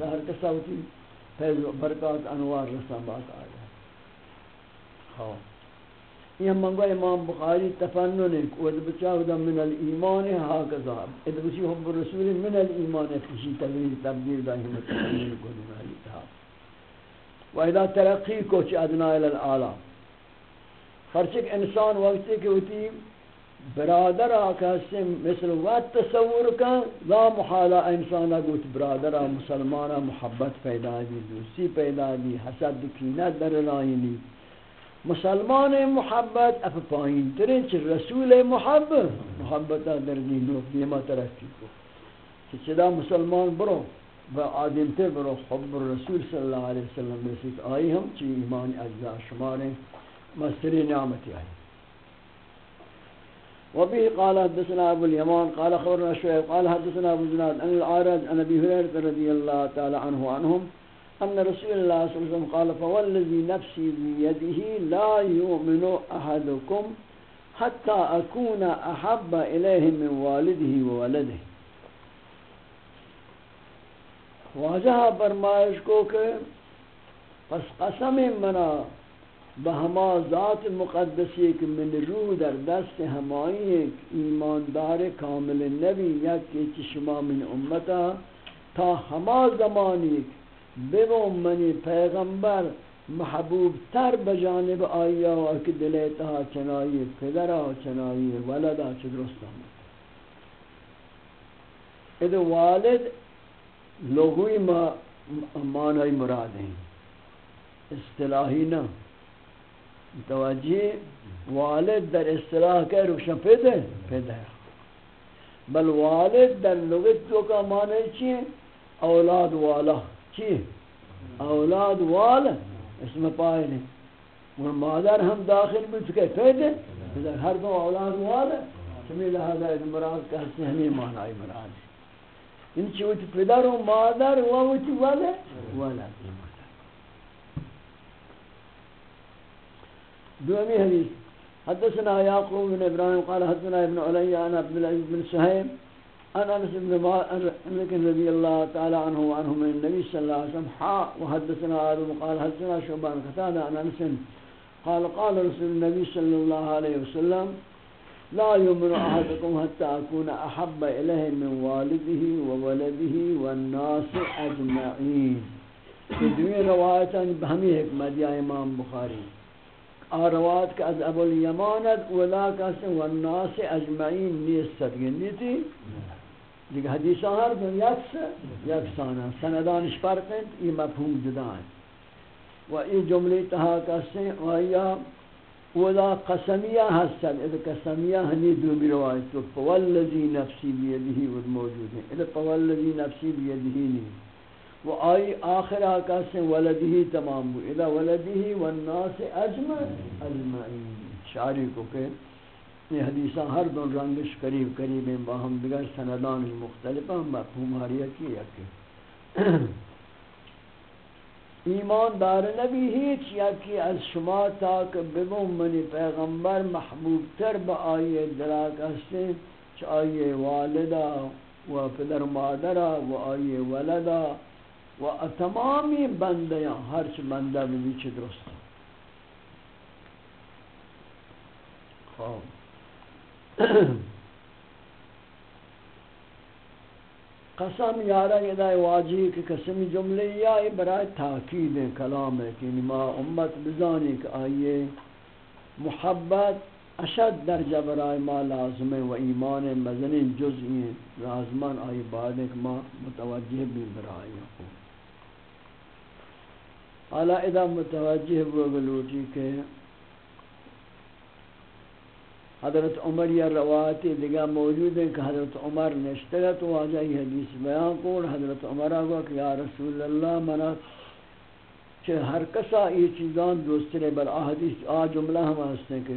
ہر کسا ہوتی فیض برکات انوار رسان بات آیا ہاں یہ منگو امام بخاری تفنن ہے کہ بچاو دا من الایمان ہاکذا ادھ بچی حب الرسول من الایمان کشی تبدیل تبدیل دا ہی متفنن کو دنائی تھا و اذا ترقی کو چی ادنا الالعالا فرچک انسان وقتی کہ ہوتی برادر آکا سے مثل وقت تصور کا لا محالا انسانا گوت برادر مسلمانا محبت پیدا دی، دوستی پیدا دی، حسد کینت در رائنی مسلمان محبت اف پائین ترین چھ رسول محبت. محبتا در دین دیما ترقی کو. چھ چدا مسلمان برو، با آدم تے برو حب الرسول صلی اللہ علیہ وسلم رسیت آئی ہم چھ ایمان اجزاء شماریں مستری نعمتی آئی. وبه قال حدثنا ابو اليمان قال خبرنا شعيب قال حدثنا ابو زناد ان العارض عن ابي هريره رضي الله تعالى عنه وعنهم أن رسول الله صلى الله عليه وسلم قال، فوالذي نفسي بيده لا يؤمن أحدكم حتى أكون أحب إليه من والده وولده. واجہ برمائش کو کہ پس قسم منا بہما ذات مقدسی کہ من روح در دست ہمائی ایک ایماندار کامل نبی یا کہ چشما من امتا تا ہما زمانی بگو منی پیغمبر محبوب تر بجانب آیا و اک دلیتها چنائی پدرها چنائی ولدها چه درست آمد ادھ والد لغوی ما معنی مراد ہیں اصطلاحی نہ توجہ والد در اصطلاح کہ روشن پیدا پیدا بل والد در لغت تو کا معنی چیئے اولاد والا. چی؟ اولاد وال اسم پائل ہے اور مادر ہم داخل بھی چکے پیدے ہر دو اولاد وال سمی لہذا ایک مراد کہتے ہیں ہمیں معنی مراد ہے. ان چوت پدر و مادر و وچ والے والا دومی حدیث. حدثنا يعقوب بن ابراهيم قال حدثنا ابن علي عن عبد العزيز بن سهيم عن انس بن مالك رضي الله تعالى عنه وعنه من النبي صلى الله عليه وسلم ہاں، حا وحدثنا آدم قال حدثنا شعبان قتادة عن انس، قال قال رسول النبي صلى الله عليه وسلم، لا يؤمن احدكم حتى اكون احب اليه من والده وولده والناس اجمعين في دوی روایتان بہمی حکمت یا امام بخاری۔ روایت کا از ابو الیمانت اولا ولا کس والناس اجمعین نیست یعنی گنیتی دیگه حدیث هر دو یکس یکسانه سندانش فرق این مفهوم جدا و این جمله تها کسی، و یا ولا قسمیه هستن. اذا قسمیه هنی دو می روایت تو فوالذی نفسی بیدهی ود موجوده. اذا فوالذی نفسی بیدهی نی. و آئی آخر آکاس ولدہی تمام بو اذا ولدہی والناس اجمع اجمعین. شعری کو کہ یہ حدیثہ ہر دون رنگش قریب قریب ہیں باہم دیگر سندان مختلف ہیں، مفہوم ہریا کی یکی ایمان دار نبی ہیچ یکی از شما تاک بگم منی پیغمبر محبوب تر با آئیے دلاک ہستے چھ آئیے والدہ و پدر مادرہ و آئی ولدا و تمامی بندیاں ہرچ بندہ بھی چھ درست۔ خواب قسم یارا، یہ واجی کہ قسم جملے یا برائے تاکید کلام ہے کہ ما امت بزانی کہ آئیے محبت اشد درجہ برائے ما لازم و ایمان مزنی جزئی لازمان آئی بعد ایک ما متوجہ بھی برائے حالا ادا متوجہ بگلوٹی کہ حضرت عمر یا روایتی دیگا موجود ہیں کہ حضرت عمر نشتگا تو واجہ یہ حدیث بیان کو حضرت عمر آگا کہ یا رسول اللہ منا چھے ہر کسا یہ چیزان دوست نے بل آحدیث آ جملہ ہم آستے کہ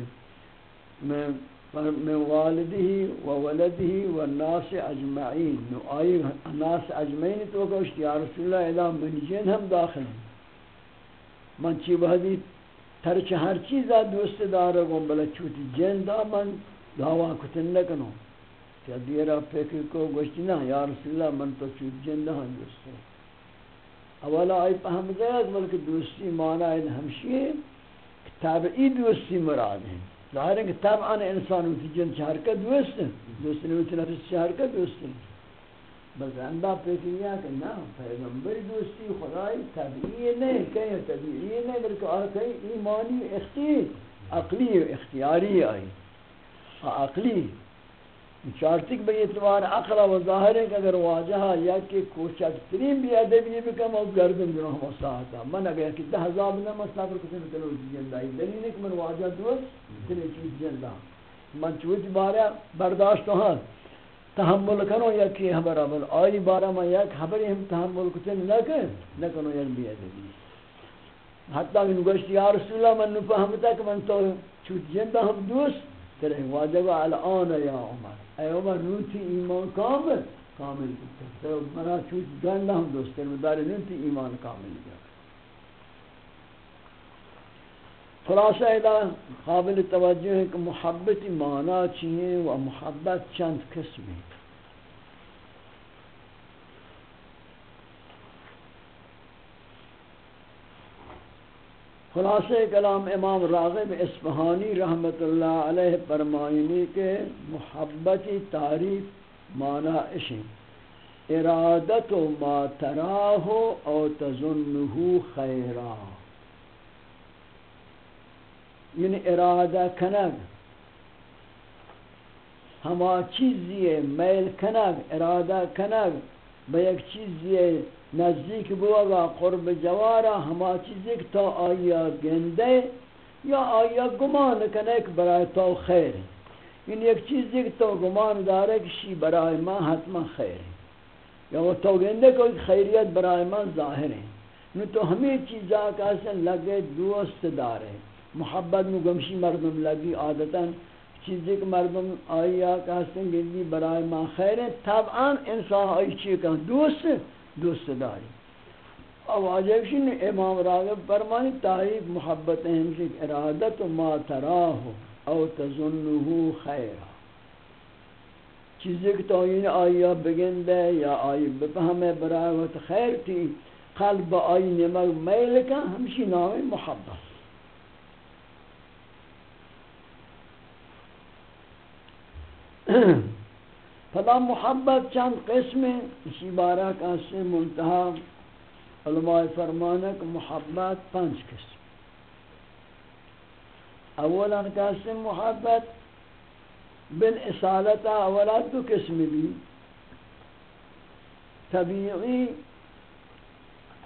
میں من والدی و ولدی و ناس اجمعین، نو آئی ناس اجمعین تو کہ یا رسول اللہ، اذا من جن ہم داخل ہیں۔ من چی بہدی ترچ ہر چیز دوست دار گم بلا چوتی جن دا من دعوا کتن نکنو. کہ دیرا فکر کو گوشتی نا یا رسول اللہ من تو چوت جن دا ہم دوست اولا آئی پہم گیا بلکہ دوستی مانا ہے ہمشی تابعی دوستی مراد ہے ظاہر ہے کہ طبعا انسان ہوتی جن چہر کا دوست ہے دوست نے ہوتی نفس چہر کا دوست ہے بس اندہ پیکریا کہ نا پیغمبر دوستی خدای طبیعی نہیں کہیں طبیعی نہیں بلکہ آکے ایمانی اختی عقلی و اختیاری آئی۔ عقلی۔ چارتک بے اعتبار عقل و ظاہر ہے کہ اگر واجہا یا کہ کوچک ترین بھی ادبی بکم او گردن درہ مساعتا من اگر کہ دہ ہزار نہ مسافر کسی میں تلو جندائی دلیل ہے کہ من واجہ دوست تلی چیز جندہ من چوت بارہ برداشت ہاں۔ تحمل کنو یکی خبر اول آئی بارا ما یک خبری ہم تحمل کتن نکن، نکنو یعنی یک بیادبی حتی کہ نگوشتی یا رسول اللہ من نفهمتا کہ من تو چوت جندہ ہم دوست ترے واجب الان یا عمر. اے عمر، نوتی ایمان کامل کامل کتا تو منا چوت جندہ ہم دوست ترے مداری نوتی ایمان کامل کتا خلاصہ ادا قابل توجہ ہے کہ محبت معنی چیئے و محبت چند قسم ہے خلاصہ کلام امام راغب اسفہانی رحمت اللہ علیہ فرمائنی کے محبتی تعریف معنی اشن ارادت ما تراہ او تظنہ خیرہ یعنی ارادہ کنگ۔ ہما چیزی میل کنگ، ارادہ کنگ با یک چیزی نزدیک بوگا قرب جوارا، ہما چیزی کہ تو آیا گندے یا آیا گمان کنگ برای تو خیر. یعنی ایک چیزی کہ تو گمان دارے کشی برای ما حتما خیر. یا وہ تو گندے کوئی خیریت برای ما ظاہر ہے نو تو ہمیں چیزاں کیسے لگے دوست دارے محبت میں گمشی مردم لگی عادتا. چیزی کہ مردم آئی آقا حسن گردی برای ما خیر ہے طبعا انسان آئی چیئے کہ دوست دوست داری۔ اب واجب امام راغب فرمانی تعریف محبت ہمشی ارادت ما تراہ او تظنہو خیر۔ چیزی کہ تو این آئی بگن دے یا آئی بفہمے برای وقت خیر تھی، قلب آئی نمک میل کا ہمشی نام محبت۔ فلا محبت چند قسم اسی بارہ کا سے منتہا علماء فرمانک محبت پانچ قسم۔ اولا قسم محبت بالاسالتا اولا دو قسم بھی۔ طبیعی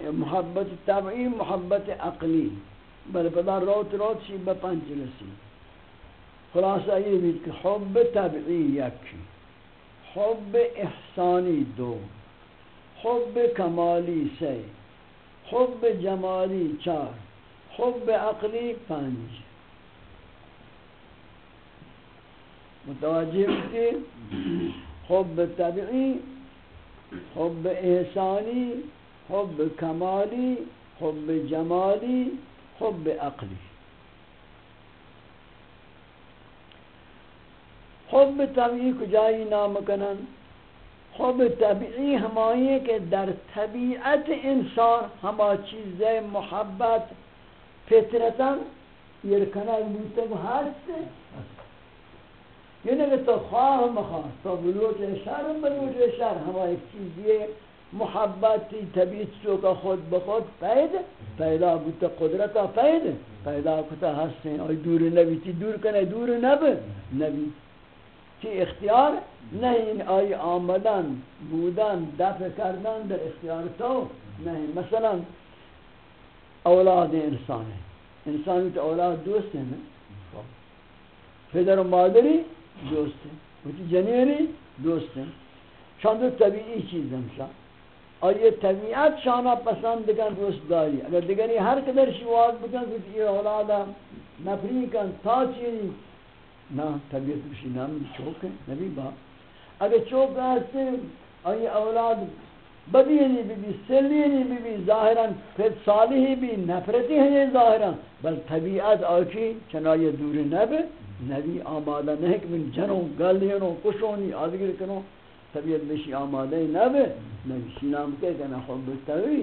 محبت طبعی محبت عقلی۔ بل پدا روت روت شی بپنچ رسی خلاصہ یہ بھی کہ حب طبعی یکی حب احسانی دو، حب کمالی سے حب جمالی چار، حب عقلی پنج۔ متوجہ ہوتی حب طبعی، حب احسانی، حب کمالی، حب جمالی، حب عقلی۔ حب طبیعی کجایی نام کنن؟ حب طبیعی همایی که در طبیعت انسان هما چیز محبت فطرتا یرکنه بوده و هست. یعنی تو خواه مخواه تو بلوج هم بلوج شهر هما یک چیزی محبتی طبیعت سو که خود به خود پیدا پیدا بوده قدرت پیده، پیدا کتا هستین آی دور نبیتی دور کنه دور نبه. نبیتی تی اختیار نہیں آئی آمدن، بودن، دفع کردن در اختیار تو نہیں مثلا اولاد انسان ہے. انسانی تو اولاد دوست ہیں پدر و مادری دوست ہیں وہ جنینی دوست ہیں شان دو طبیعی چیز ہمشا اور یہ طبیعت شانا پسند کن دوست داری. اگر دیگری ہر قدر شواز بکن کہ یہ اولادا نفری کن، تا چیزی نا، طبیعت بشی نام چوک ہے، نبی با. اگر چوک ہے آئی اولاد بدینی بی بی سلینی بی بی، ظاہراً پھر صالحی بھی، نفرتی ہیں یہ ظاہراً. بل طبیعت آکی چنائی دور نب نبی آمادہ نہیں کہ من جنوں گلینوں کشونی آدگر کنوں. طبیعت بشی آمادہ نب نبی شینام کے کنا حب تغوی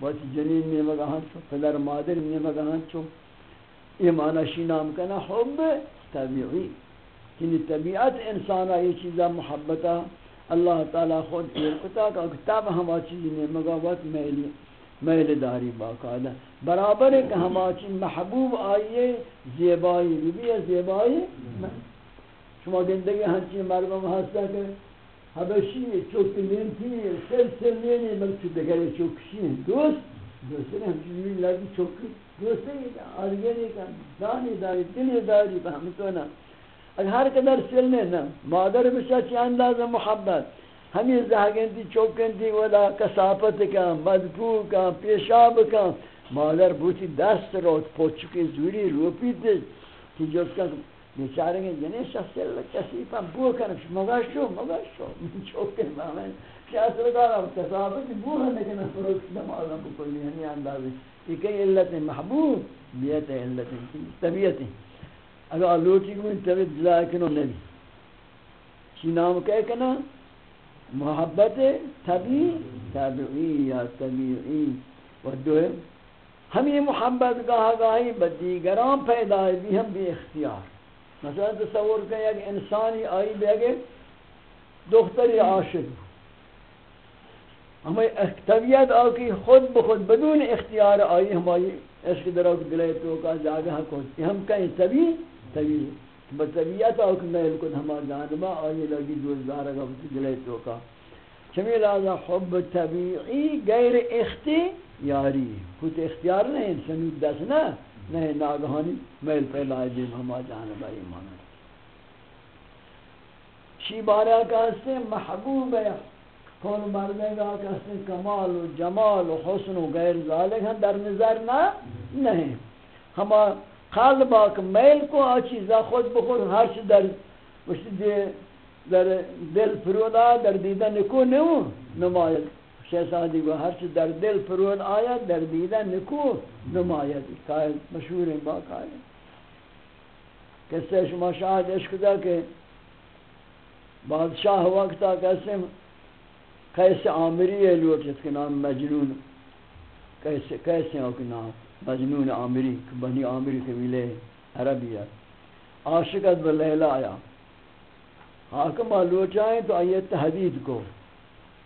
بہت جنین میں مگا ہنچو پدر مادر میں مگا ہنچو یہ معنی شینام کنا حب طبیعی یعنی طبیعت انسانا یہ چیزا محبتا اللہ تعالی خود ایرکتا کہ کتاب ہما چیزی نے مگا وقت میلی میل داری باقاعدہ۔ برابر ہے کہ ہما چیز محبوب آئیے، زیبائی بھی ہے، زیبائی شما گندگی ہر چیز مردم ہستا کہ حبشی چوک لینتی سل سل لینی، بلکہ دگری چوکشی دوست دوست نے لگی چوکی دوست ہے آدگری کا دانی داری دلی داری بہمتونا اگر ہر قدر سلنے نا مادر بچا چی انداز محبت ہمیں زہگنتی چوکنتی ولا کسافت کا مدپو کا پیشاب کا مادر بوتی دست روت پوچکی زوری روپی دے کہ جو اس کا بیچارے گے جنہیں شخص اللہ کسی پا بو کنف مگا شو مگا شو من چوکن بامن کیا سرگارا کسافت بو ہنے کنا فروک دماغا بکلی ہمیں اندازی یہ کئی علت محبوب بیت علت طبیعت اگر آلوٹی کو طبیعت جزائے کنو نبی چی نام کہے کنا محبت طبیعی طبیعی یا طبیعی۔ و دو ہمیں محبت گاہ گاہی بدیگران پیدا ہے، بھی ہم بھی اختیار۔ مثلا تصور کریں ایک انسانی آئی بے گے دختری عاشق ہمیں طبیعت آکی خود بخود بدون اختیار آئی ہماری عشق دروک دلے تو کا جاگہ ہاں کو ہم کہیں طبیعی طبیعی بطبیعت آکی میل کن ہمارا جانبا آئی لگی دوزدار اگا دلے تو کا۔ چمی لازا حب طبیعی غیر اختیاری کچھ اختیار نہیں سنود دس نہ نہیں ناگہانی میل پہلا دیم ہما جانبا ایمان شی بارا کہتے ہیں محبوب ہے۔ کون مردے گا کہتے ہیں کمال و جمال و حسن و غیر ذالک ہیں، در نظر نہ نہیں۔ ہما قلبا کہ میل کو آ چیزا خود بخود ہر چی در در دل پرودا در دیدن نکو نمو نماید۔ شہزادی کو ہر چی در دل فرود آیا، در دیدن نکو نماید۔ قائل، مشہور ہیں باقائل کسی شما شاہد عشق دا کہ بادشاہ وقتا کیسے کیسے عامری ہے لوٹت کے نام مجنون کیسے کیسے ہو کہ نام؟ مجنون عامری، بنی عامری قبیلے عربی ہے۔ عاشقت بلیلہ آیا۔ حاکم لوٹائیں تو آیت تحدید کو۔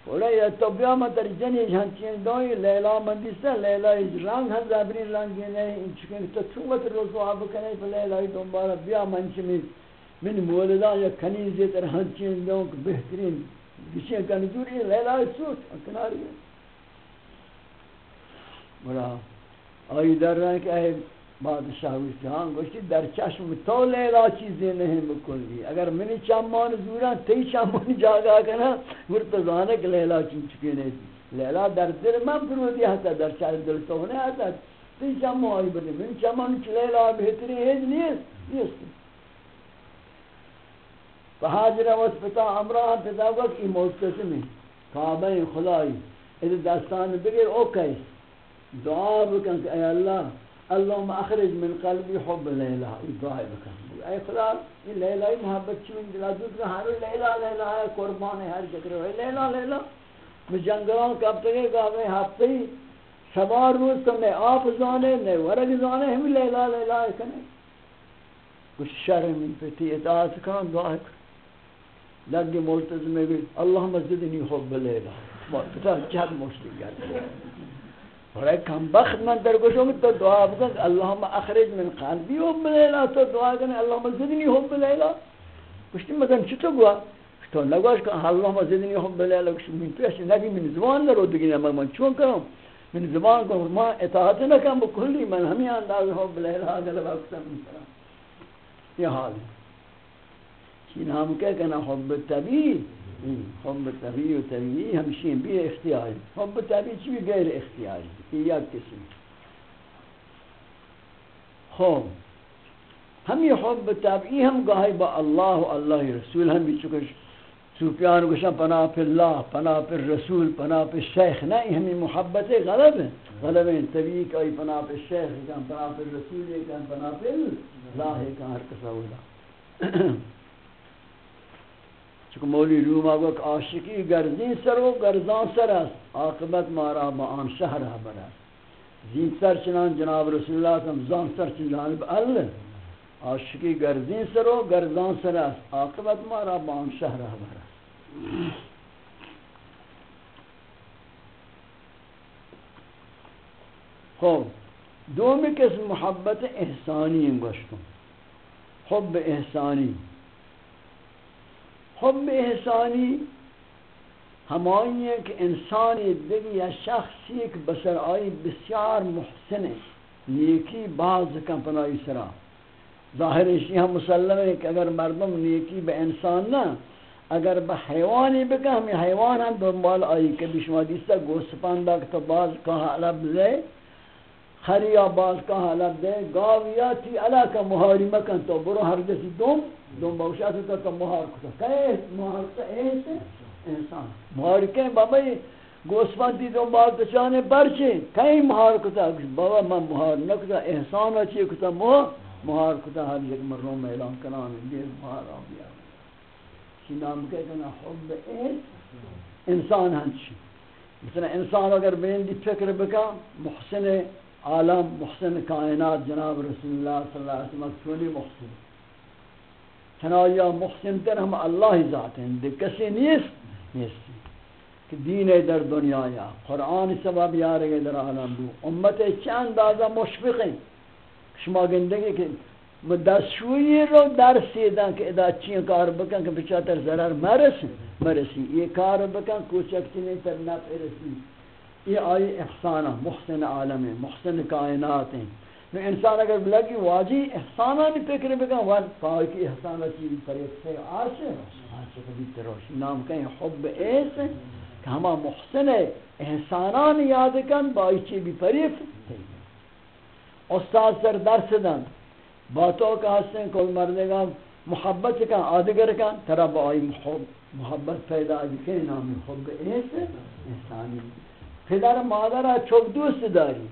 بولا یہ تو بیا مدر جنی جھانچین دوئی لیلا مندی سے لیلا رنگ ہم زبری رنگ نہیں چکن تو چوت روزو آب کنے پر لیلا دنبارا بیا منچ میں۔ من مولدان یا کنیزی تر ہنچین دوں بہترین کسی کنی دوری لیلا سوٹ کناری بولا آئی در رہا ہے کہ اے بادشاہ جہان گوشتی در چشم تو لیلا چیزیں نہیں بکلی اگر منی چامان زورا تی چامان جاگا کنا ورطا زانے کہ لیلا چین چکے نہیں تھی لیلا در دل من پرو دیا تا در چشم دل تو نہیں آتا تی چامان آئی بلی من چامان چی لیلا بہتری ہے نیست نیست فحاجر وقت پتا امران پتا وقت ای موسقسمی کعبہ خدای. ادھر دستان بگیر اوکیس دعا بکن کہ اے اللہ اللهم اخرج من قلبي حب ليلى دعاء بك اي خدا ليلى محبت چون دل ازت ہر ليلى ليلى قربان ہر ذکر ہے ليلى ليلى میں جنگلوں کب تک گاوے ہفتے سوار روز تو میں آپ زانے نے ورگ زانے ہم ليلى ليلى کنے کچھ شرم من پتی اطاعت کان دعا لگی ملتزم میں بھی اللهم زدنی حب ليلى ما پتہ جد مشتی گرد اور ایک ہم بخت من در گوشوں تو دعا بکن اللہم اخرج من قلبی حب لیلہ تو دعا کرنے اللہم زدنی حب لیلہ کشتی مدن چطور گوا؟ تو نگوش کہ اللہم زدنی حب لیلہ کشتی من پیش نگی، من زبان نرو دگی نمک من چون کرم من زبان کو ما اطاعت نکم بکلی من ہمیں انداز حب لیلہ غلب اکتر من کرم یہ حال ہے۔ چین ہم کہہ کہنا حب طبیعی. حب طبیعی و طبیعی ہمشین بھی اختیاری. حب طبیعی چی بھی غیر اختیاری. این یک قسم خوب ہم حب طبعی ہم گاہی با اللہ و اللہ رسول ہم بھی چکش سوپیان گوشن پناہ پر اللہ پناہ پر رسول پناہ پر شیخ. نہیں ہمیں محبت غلب ہیں غلب ہیں طبعی کئی پناہ پر شیخ کن پناہ پر رسول کن پناہ پر اللہ کن ہر کسا ہوگا چکہ مولی روم آگو کہ عاشقی گرزین سر و گرزان سر است. عاقبت مارا با آن شہر حبر است زین سر چنان جناب رسول اللہ صلی زان سر چنان جانب اللہ عاشقی گرزین سر و گرزان سر است. عاقبت مارا با آن شہر حبر است خوب دومی کس محبت احسانی انگوشتوں حب احسانی. حب احسانی ہمائی ہے کہ انسانی دیگی یا شخصی ایک بسر آئی بسیار محسن ہے، نیکی بعض کمپنائی سرا ظاہر اشی ہم مسلم ہے کہ اگر مردم نیکی بے انسان نہ، اگر با حیوانی بکا ہمیں حیوان ہم دنبال آئی۔ کہ بشما دیستا گوسپاندہ کہ تو بعض کہا علب لے خریا باز کا حالت دے گاویا تی علا کا مہاری مکن تو برو ہر جسی دوم دوم باوشا تو تو مہار کتا۔ کہے مہار کتا ایسے؟ انسان۔ مہار کہیں بابا یہ گوسفان تی دوم باز تچانے برچے۔ کہیں مہار کتا؟ بابا من مہار نکتا احسان اچھی کتا۔ مہار مہار کتا، ہر یک مروں میں اعلان کنان دیر مہار آبیا چی نام کہتے حب ایس۔ انسان ہنچی مثلا انسان اگر بیندی فکر بکا، محسن عالم محسن کائنات جناب رسول اللہ صلی اللہ علیہ وسلم چونی محسن۔ چنایا محسن تر ہم اللہ ذات ہیں دے کسی نیست نیست۔ کہ دین در دنیا یا قرآن سبب یارے در عالم دو۔ امت چند اندازہ مشفق ہیں۔ شما گندگی کہ دستشویی رو در سیدن کہ ادا چین کار بکن کہ بچاتر ضرر مرس مرسی۔ یہ کار بکن کوچک چنی تر نفع رسی۔ یہ آئی احسانہ محسن عالم ہے، محسن کائنات ہیں۔ میں انسان اگر بلا لگی واجی احسانہ نہیں فکر بگا وان پاوئی کی احسانہ چیزی پر ایک سے عرش ہے۔ عرش کبھی تروشی نام کہیں حب ایس ہے کہ ہما محسن احسانان یاد کن بائی چی بھی پریف استاد سر درس دن، باتوں کا حسن، کل مردے گا محبت کن آدگر کن ترہ بائی محبت پیدا جکے نامی حب ایس ہے احسانی پدر مادر چوک دوست داری.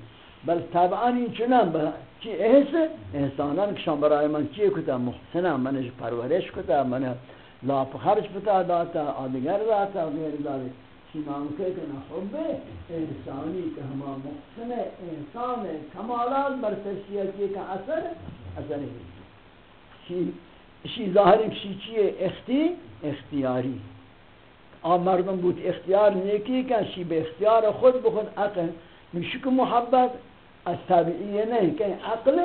بل طبعا این چنان. چی احس؟ احسانان کشان برای من چی کتا محسنم منش پرورش کتا، من لاپ خرج پتا داتا، آدگر داتا، غیر داری چی نام که کنا حب انسانی که ہما محسن انسان کمالات بر تشیعتی که اثر اثر چی شی ظاهری چی چیه؟ اختی اختیاری. آ مردم بود، اختیار نیکی کن شی به اختیار خود بخود عقل. میشه که محبت از طبیعیه نه، که عقل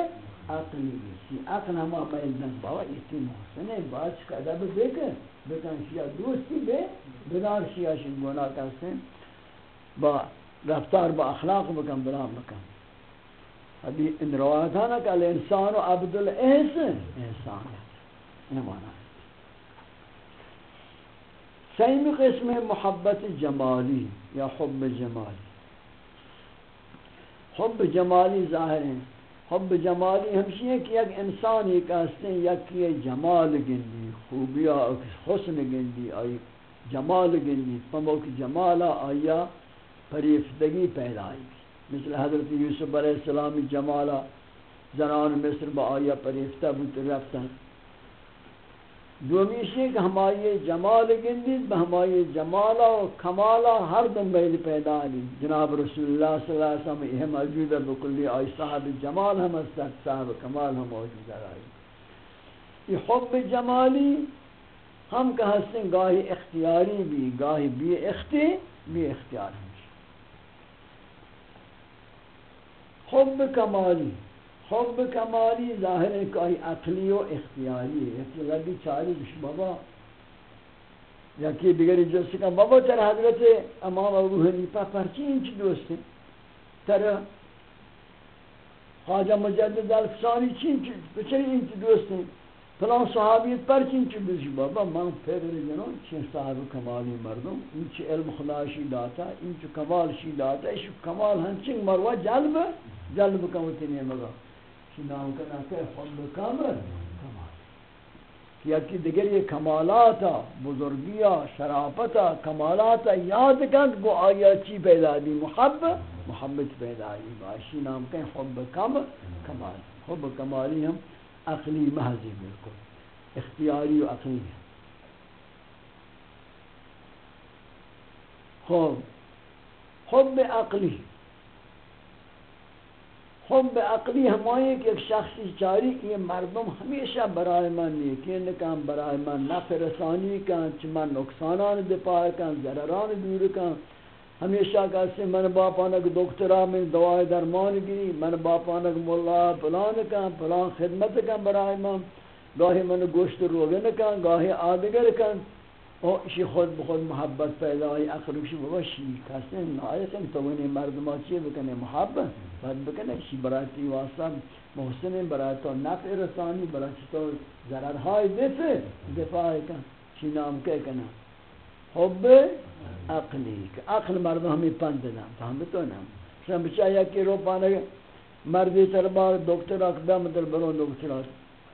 عقلی شی عقل هم آمایدن بابا ایتی محسنه. باید که ادب بکن؟ بکن شیا دوستی به، بدار شیا شی گناه کسن با رفتار، با اخلاق بکن برام بکن. ابھی ان روایت ہے نا کہ الانسان عبد الاحسن انسان ہے یہ معنی. سیمی قسم محبت جمالی یا حب جمالی. حب جمالی ظاہر ہیں حب جمالی ہمشی ہے کہ ایک انسان ایک ہیں یک یہ جمال گندی خوبیا حسن گندی، آئی جمال گندی پمو کی جمالا آیا پریفتگی پیدا آئی. مثل حضرت یوسف علیہ السلامی جمالا زنان مصر با آیا پریفتہ بود، رفتن. دومیشی کہ ہماری جمال گندید با ہماری جمالا و کمالا ہر دن بیل پیدا لی جناب رسول اللہ صلی اللہ علیہ وسلم، یہ موجود ہے بکلی آئی صاحب جمال ہم استاد صاحب کمال ہم موجود ہے۔ یہ حب جمالی، ہم کہ ہستیں گاہی اختیاری بھی، گاہی بی اختی بی اختیار ہمیں حب کمالی۔ حب کمالی ظاہر ہے کہ عقلی و اختیاری ہے۔ کہ لگی چاری بش بابا۔ یا کہ دیگری جس کا بابا تر حضرت امام ابو حنیفہ پرچی انچ دوست ہیں۔ تر خواجہ مجدد الفسانی چین چین انچ دوست ہیں۔ فلان صحابیت پر چین چی بیش بابا، من پیر جنو، چین صاحب کمالی مردم۔ این چی علم خداشی داتا این چی کمال شی داتا۔ ایش کمال ہنچنگ مروہ جلب جلب کمتی نہیں مگا۔ چی نام کنا کہ خود کامل. کمال. یا کہ دیگر یہ کمالاتا بزرگیا شرافتا کمالاتا یاد کن گو آیا چی پیدا دی؟ محب محبت پیدا دی. باشی نام کن خود کامل کمال. خود کمالی ہم عقلی محضی بالکل. اختیاری و عقلی ہے خوب. حب عقلی. حب عقلی ہمائیں کہ ایک شخصی چاری یہ مردم ہمیشہ برائے من نیکین کن برائے من نفع رسانی کن چمن نقصانان دپاہ کن ضرران دور کن ہمیشہ کہتے من باپانک دکترہ، من دوائی درمان گری من باپانک مولا پلان کن پلان خدمت کن برای من۔ گاہی من گوشت روگن کن گاہی آدگر کن او اسی خود بخود محبت پیدا ہوئی اخروشی بابا شی کہتے ہیں نائق ہیں تو انہیں مردمہ چیئے بکنے محبت بد بکنے شی برای تی واسطہ محسن برای تو نفع رسانی برای تو ضررهای دفع، دفاع کن. شی نام کہ کنا حب عقلی. کہ عقل مرد ہمیں پند دینا فهمتو نا شما بچایا کہ رو پانے مردی تربار دکتر اقدام در برون دکتر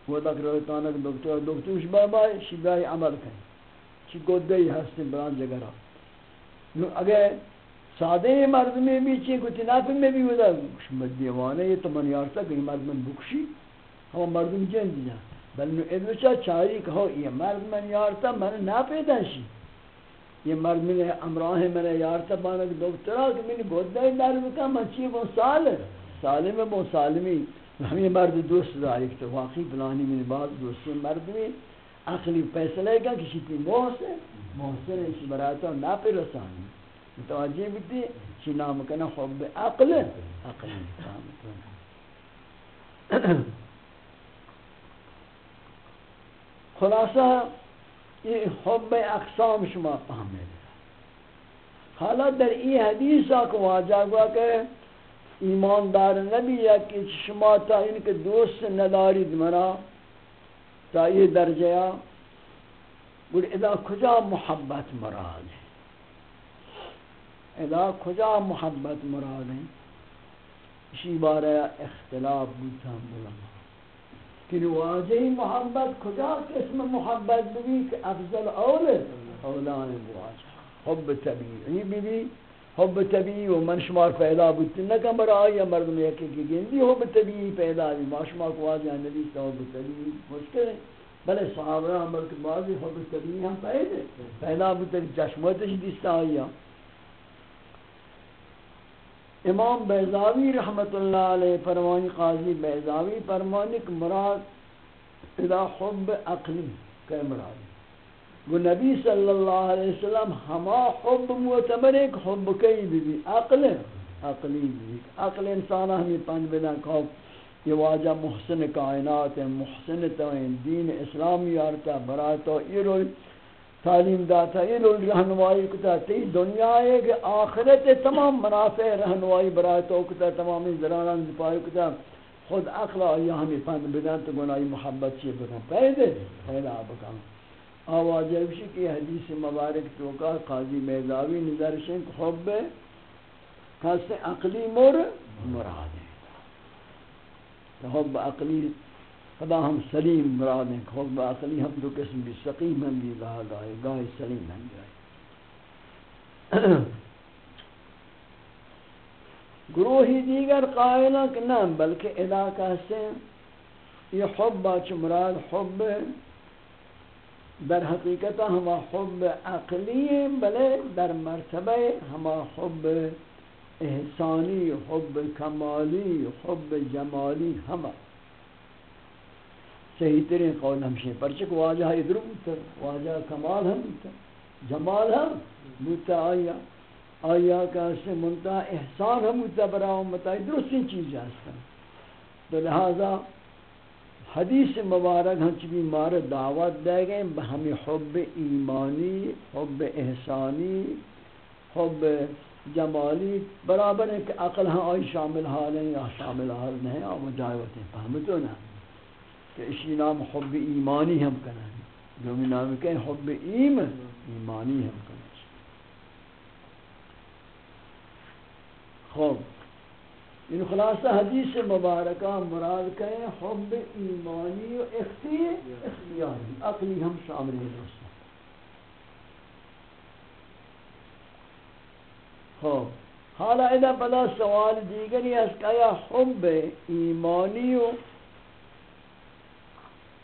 وہ تک رو پانے دکتر دکتر اش بابا شبای عمل کریں چی گودئی ہستے بران جگہ را. نو اگر سادے مرد میں بھی چی کچھ ناف میں بھی ہوتا شما دیوانے یہ تو من یارتا کہ مرد من بکشی. ہم مردم جن دیا بل نو ادوچا چاری کہو یہ مرد من یارتا من ناپیدن شی. یہ مرد میں امراہ میں یار تبانک دکترا کہ میں گودے دار بکا مچی وہ سال سالم وہ سالمی. ہم یہ مرد دوست داری تو واقعی فلانی میں بعض دوستی مرد میں. عقلی فیصلہ ہے کہ کسی کی محسن محسن ہے اسی براتا نہ پہ رسانی متوجہ بیتی چی نام کنا حب عقل عقلی خلاصہ یہ حب اقسام شما فهمید حالا در این حدیث کو واجہ ہوا کہ ایماندار نبی ہے کہ شما تا ان کے دوست ندارید منا تا یہ درجہ بل اذا کجا محبت مراد ہے؟ اذا کجا محبت مراد ہے؟ اسی بارے اختلاف بوتا بلما کہ واجہی محبت کجا قسم محبت بھی کہ افضل اول اولان واجہ حب طبیعی بھی بھی حب طبیعی و من شمار پیدا بودتی نکم برا آئی مردم یکی کی گندی حب طبیعی پیدا بھی ما شما کو واجہ نبی سے حب طبیعی مشکل ہے بلے صحابہ عمر کے بعضی حب طبیعی ہم پیدا پیدا بودتی چشمتش دیستا آئی امام بیضاوی رحمت اللہ علیہ فرمانی قاضی بیضاوی فرمانی کہ مراد اذا حب عقلی، کہ مراد وہ نبی صلی اللہ علیہ وسلم ہما حب معتبر ایک حب کئی بھی بھی عقل عقلی بھی عقل انسان ہمیں پند بنا کہ یہ واجہ محسن کائنات ہے محسن تو دین اسلامی آرتا برای تو ایرو تعلیم داتا یہ لوگ رہنمائی کتا تی دنیا ہے کہ آخرت تمام منافع رہنمائی برای تو کتا تمامی زرانان زپائی کتا خود عقل آیا ہمیں پند بدن تو گناہی محبت چیئے بکن پیدے پیدا بکن آواز ایوشی کی حدیث مبارک توکا قاضی میزاوی نظرشن حب کس عقلی مر مراد ہے۔ حب عقلی خدا ہم سلیم مراد ہیں خوف باقلی ہم دو قسم بھی سقیم ہم بھی کہا گائے گائے سلیم ہم جائے گروہی دیگر قائلہ کہ نہ، بلکہ علاقہ سے یہ حب مراد حب در حقیقت ہما حب عقلی بلے در مرتبہ ہما حب احسانی، حب کمالی، حب جمالی ہما۔ صحیح ترین قول ہمشہ پرچک واجہ ادھر بوتا واجہ کمال ہم بوتا جمال ہم بوتا آیا آیا کا سے منتہا احسان ہم بوتا برا امتا درست ان چیز جاستا تو لہذا حدیث مبارک ہم چکی مار دعوت دے گئے، ہمیں حب ایمانی، حب احسانی، حب جمالی، برابر ہے کہ عقل ہاں آئی شامل حال ہیں یا شامل حال نہیں اور مجاوت ہیں، فہمتو نا کہ اسی نام حب ایمانی ہم کریں جو میں نام کہیں حب ایم، ایمانی ہم کریں خوب۔ ان خلاصہ حدیث مبارکہ مراد کہیں حب ایمانی و اختیاری. عقلی ہم شامل ہیں دوستان خوب حالا اذا بلا سوال دیگری ہے کہ یا حب ایمانی و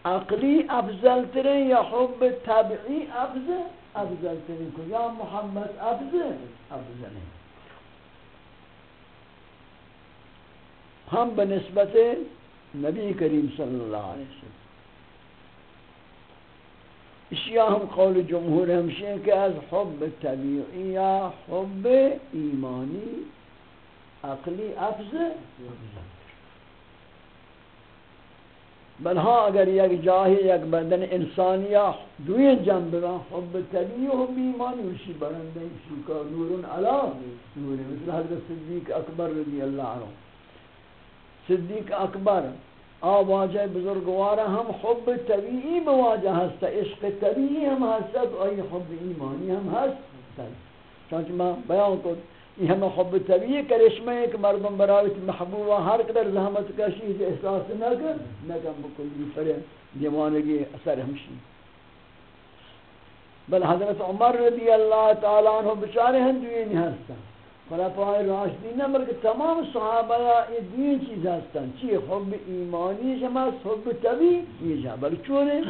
عقلی افضل ترین یا حب طبعی افضل افضل ترین کو یا محمد افضل افضل ہیں ہم بنسبت نبی کریم صلی اللہ علیہ وسلم۔ اشیاء ہم قول جمہور ہمشہ کہ از حب طبیعی یا حب ایمانی عقلی افضل بل ہاں اگر یک جاہی یک بدن انسانیہ دوئی جنب با حب طبیعی و حب ایمانی وشی برندے وشی کا نورن علا نور مثل حضرت صدیق اکبر رضی اللہ عنہ۔ صدیق اکبر آواجہ بزرگوارا ہم حب طبیعی بواجہ ہستا، عشق طبیعی ہم ہستا، تو ای حب ایمانی ہم ہستا۔ چونکہ میں بیان کو یہ ہمیں حب طبیعی کرشمہ ہے کہ مردم براویت محبوبہ ہر قدر زحمت کا شیز احساس نہ کر، نہ کم بکلی پر دیوانگی اثر ہمشی بل حضرت عمر رضی اللہ تعالیٰ عنہ بچارے ہیں دوئی نہیں ہستا۔ خلفاء راشدین امر کہ تمام صحابہ یہ دین چیز ہستن چی؟ حب ایمانی جمع حب طبی یہ جا بل چونے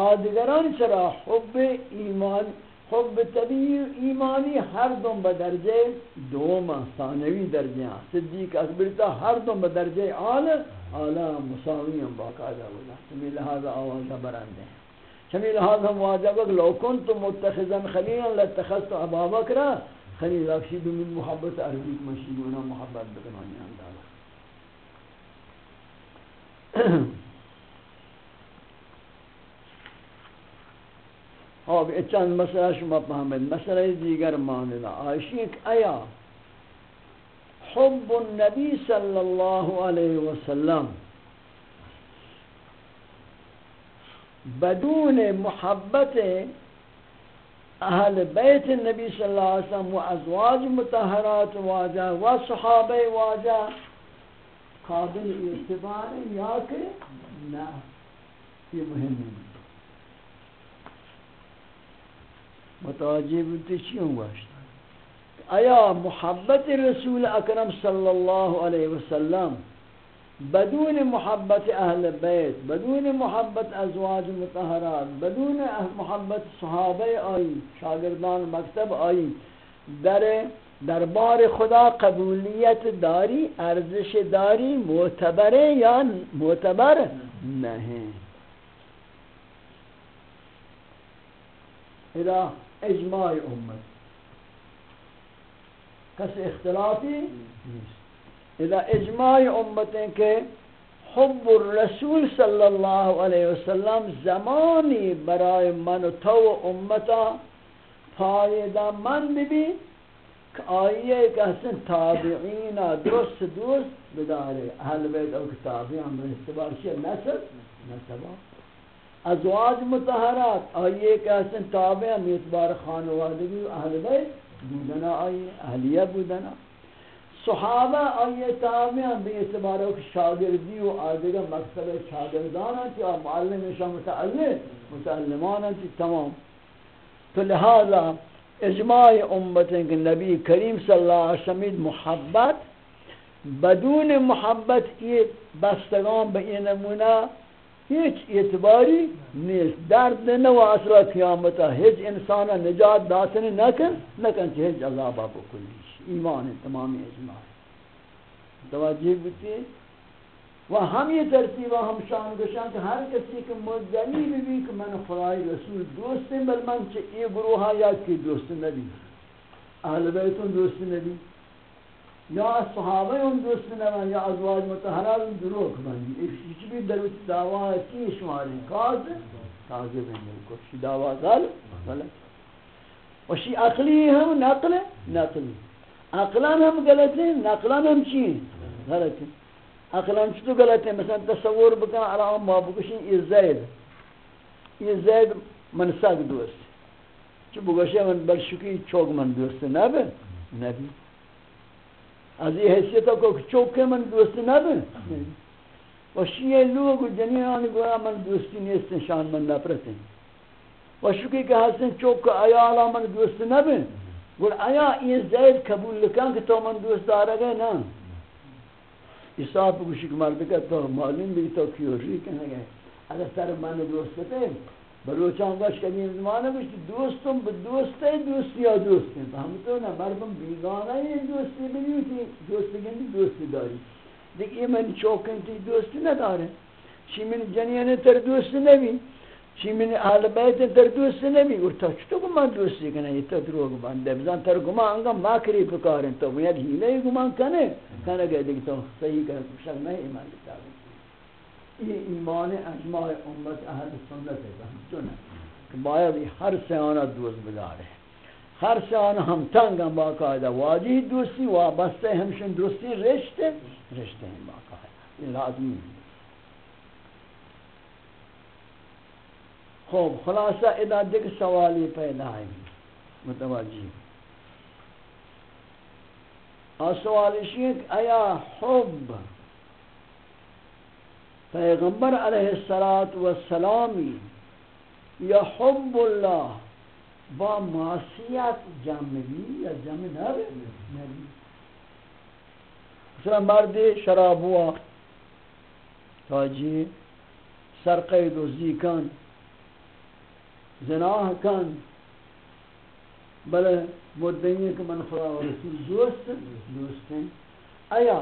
آدگران چرا؟ حب ایمان، حب طبی ایمانی ہر دم بدرجے دوم ثانوی درجے ہیں صدیق اکبرتا ہر دم بدرجے آل آلہ مساوی ہم باقاعدہ ہوگا سمی لہذا آوازہ برندے ہیں سمی لہذا ہم واجب لو کنتم متخذا خلیلا لاتخذت ابا بکرہ خلیل لاکشی من محبت عربی مشی گونا محبت بکنانی یعنی اندالا اب چند مسئلہ شما فهمید؟ مسئلہ دیگر مانلا آئیشی ایک آیا حب النبی صلی اللہ علیہ وسلم بدون محبت اہل بیت النبی صلی اللہ علیہ وسلم و ازواج متحرات واجہ و صحابہ واجہ قابل اعتبار یا کہ نہ، یہ مهم ہے متوجہ بنتی چیوں گوشت؟ آیا محبت رسول اکرم صلی اللہ علیہ وسلم بدون محبت اہل بیت، بدون محبت ازواج مطہرات بدون محبت صحابہ آئی شاگردان مکتب آئی در دربار خدا قبولیت داری، ارزش داری معتبر یا معتبر نہیں۔ الہ اجماع امت۔ کس اختلافی؟ نیست اذا اجماع امتیں کہ حب الرسول صلی اللہ علیہ وسلم زمانی برای من و تو امتا فائدہ مند بھی کہ آئیے کہ حسن تابعین درست درست بدارے اہل بیت او کتابیان میں استبار شیئر نسل نسبا ازواج متحرات آئیے کہ حسن تابعین میں اتبار خانوادگی اہل بیت بودنا، آئیے اہلیہ بودنا۔ صحابہ آئیے تابعان بے اعتبار کہ شاگردی و آدھگا مکتب شاگردان ہیں کہ معلم شاہ متعلم متعلمان ہیں جی، تمام۔ تو لہذا اجماع امت ہیں کہ نبی کریم صلی اللہ علیہ وسلم محبت، بدون محبت یہ بستگان به این نمونه هیچ اعتباری نیست۔ درد نو اصلا قیامتا هیچ انسان نجات داتن نکن نکن چه هیچ عذابا بکلیش ایمان تمامی اجماع توجہ بتی و ہم یہ ترتیبہ ہم شان گشان کہ ہر کسی کے مدنی بھی کہ من خدای رسول دوست ہیں، بل من چے یہ گروہا یا کی دوست نبی۔ اہل بیتون دوست نبی۔ یا صحابہ ان دوست نبی، یا ازواج متحرار ان دروک بندی۔ ایک بھی دروت دعویٰ کی شماری کاز کاذب ہیں ملکو شی دعویٰ غلط غلط۔ و شی عقلی ہم نقل نقلی عقلان ہم غلط ہیں نقلان ہم چی؟ غلط ہیں عقلان چطور غلط ہیں مثلا تصور بکن علام ما بکشین یہ زید. یہ زید من ساگ دوست. چو بگوشه من بلشکی چوک من دوست نبه. نبی. از این حیثیتا کو چوک من دوست نبه. و شیعه لوگ و جنیان گویا من دوستی نیستن، شان من نفرتن. و شکی که هستن، چوک ایالا من دوست نبه. گوڑ آیا این زید قبول لکن کہ تو من دوست دارا گئے نا حساب گوشی کمال بکا تو معلوم بھی تو کیوری کہنے گئے اگر سر من دوست تے بلوچان باش کدیم زمانه بشتی دوستم به دوسته دوستی یا دوستی فهمتو نه مردم بیگانه این دوستی بلیوتی دوستی گندی دوستی داری دیکھ یہ من چوکن تی دوستی نداره چی من جنیانه تر دوستی نبی چی من اهل بیت در دوست نمی اور تا چطور گمان دوستی کنه یہ تو دروغ بنده بزن تر گمان انگا ماکری پکارن تو باید ہیلے گمان کنه کنه گئے دیکھ تو صحیح کرے شک نہیں ایمان کتاب یہ ایمان اجماع امت اہل سنت ہے چونه کہ باید ہر سیانہ دوست بداره ہر سیانہ ہم تنگ ہم باقاعدہ واجی دوستی وابسته ہمشن دوستی رشتے رشتے ہیں باقاعدہ یہ لازمی ہے خوب خلاصہ ادا دیکھ سوالی پیدا ہے متوجہ۔ اور سوال ہے کہ آیا حب پیغمبر علیہ السلام یا حب اللہ با معصیت جمعی یا جمع نبی مثلا مرد شراب ہوا تاجی سرقید و زیکان۔ زناہ کن. بلے مدعی کہ من خدا و رسول دوست دوست ہیں آیا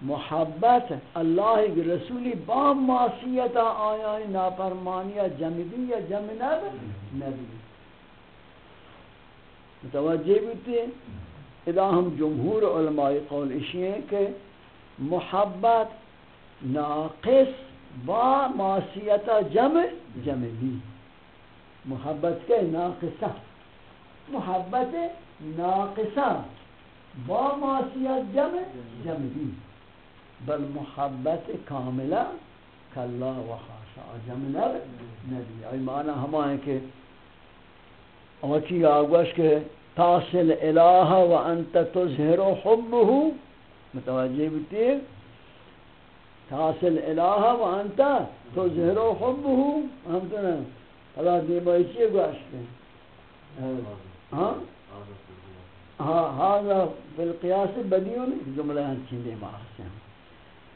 محبت اللہ کی رسولی با معصیت آیا، نافرمانی جمعی یا جمع نبی متوجہ بیتے ادا ہم جمہور علماء قول اشی ہیں کہ محبت ناقص با معصیت جمع جمع محبت کے ناقصہ۔ محبت ناقصہ۔ با معصیت جمع جمع دی بل محبت کاملہ کلا و خاصا جمع نبی ای معنی ہمائیں کہ اوچی آگوش کے تاصل الہ و انت تظہر حبه متوجہ بیتی؟ تاصل الہ و انت تظہر حبه ہم تو حالا دیمایی چیه گوش کن ها ها ها بالقیاس بدیون جمله هنچین دیما هستن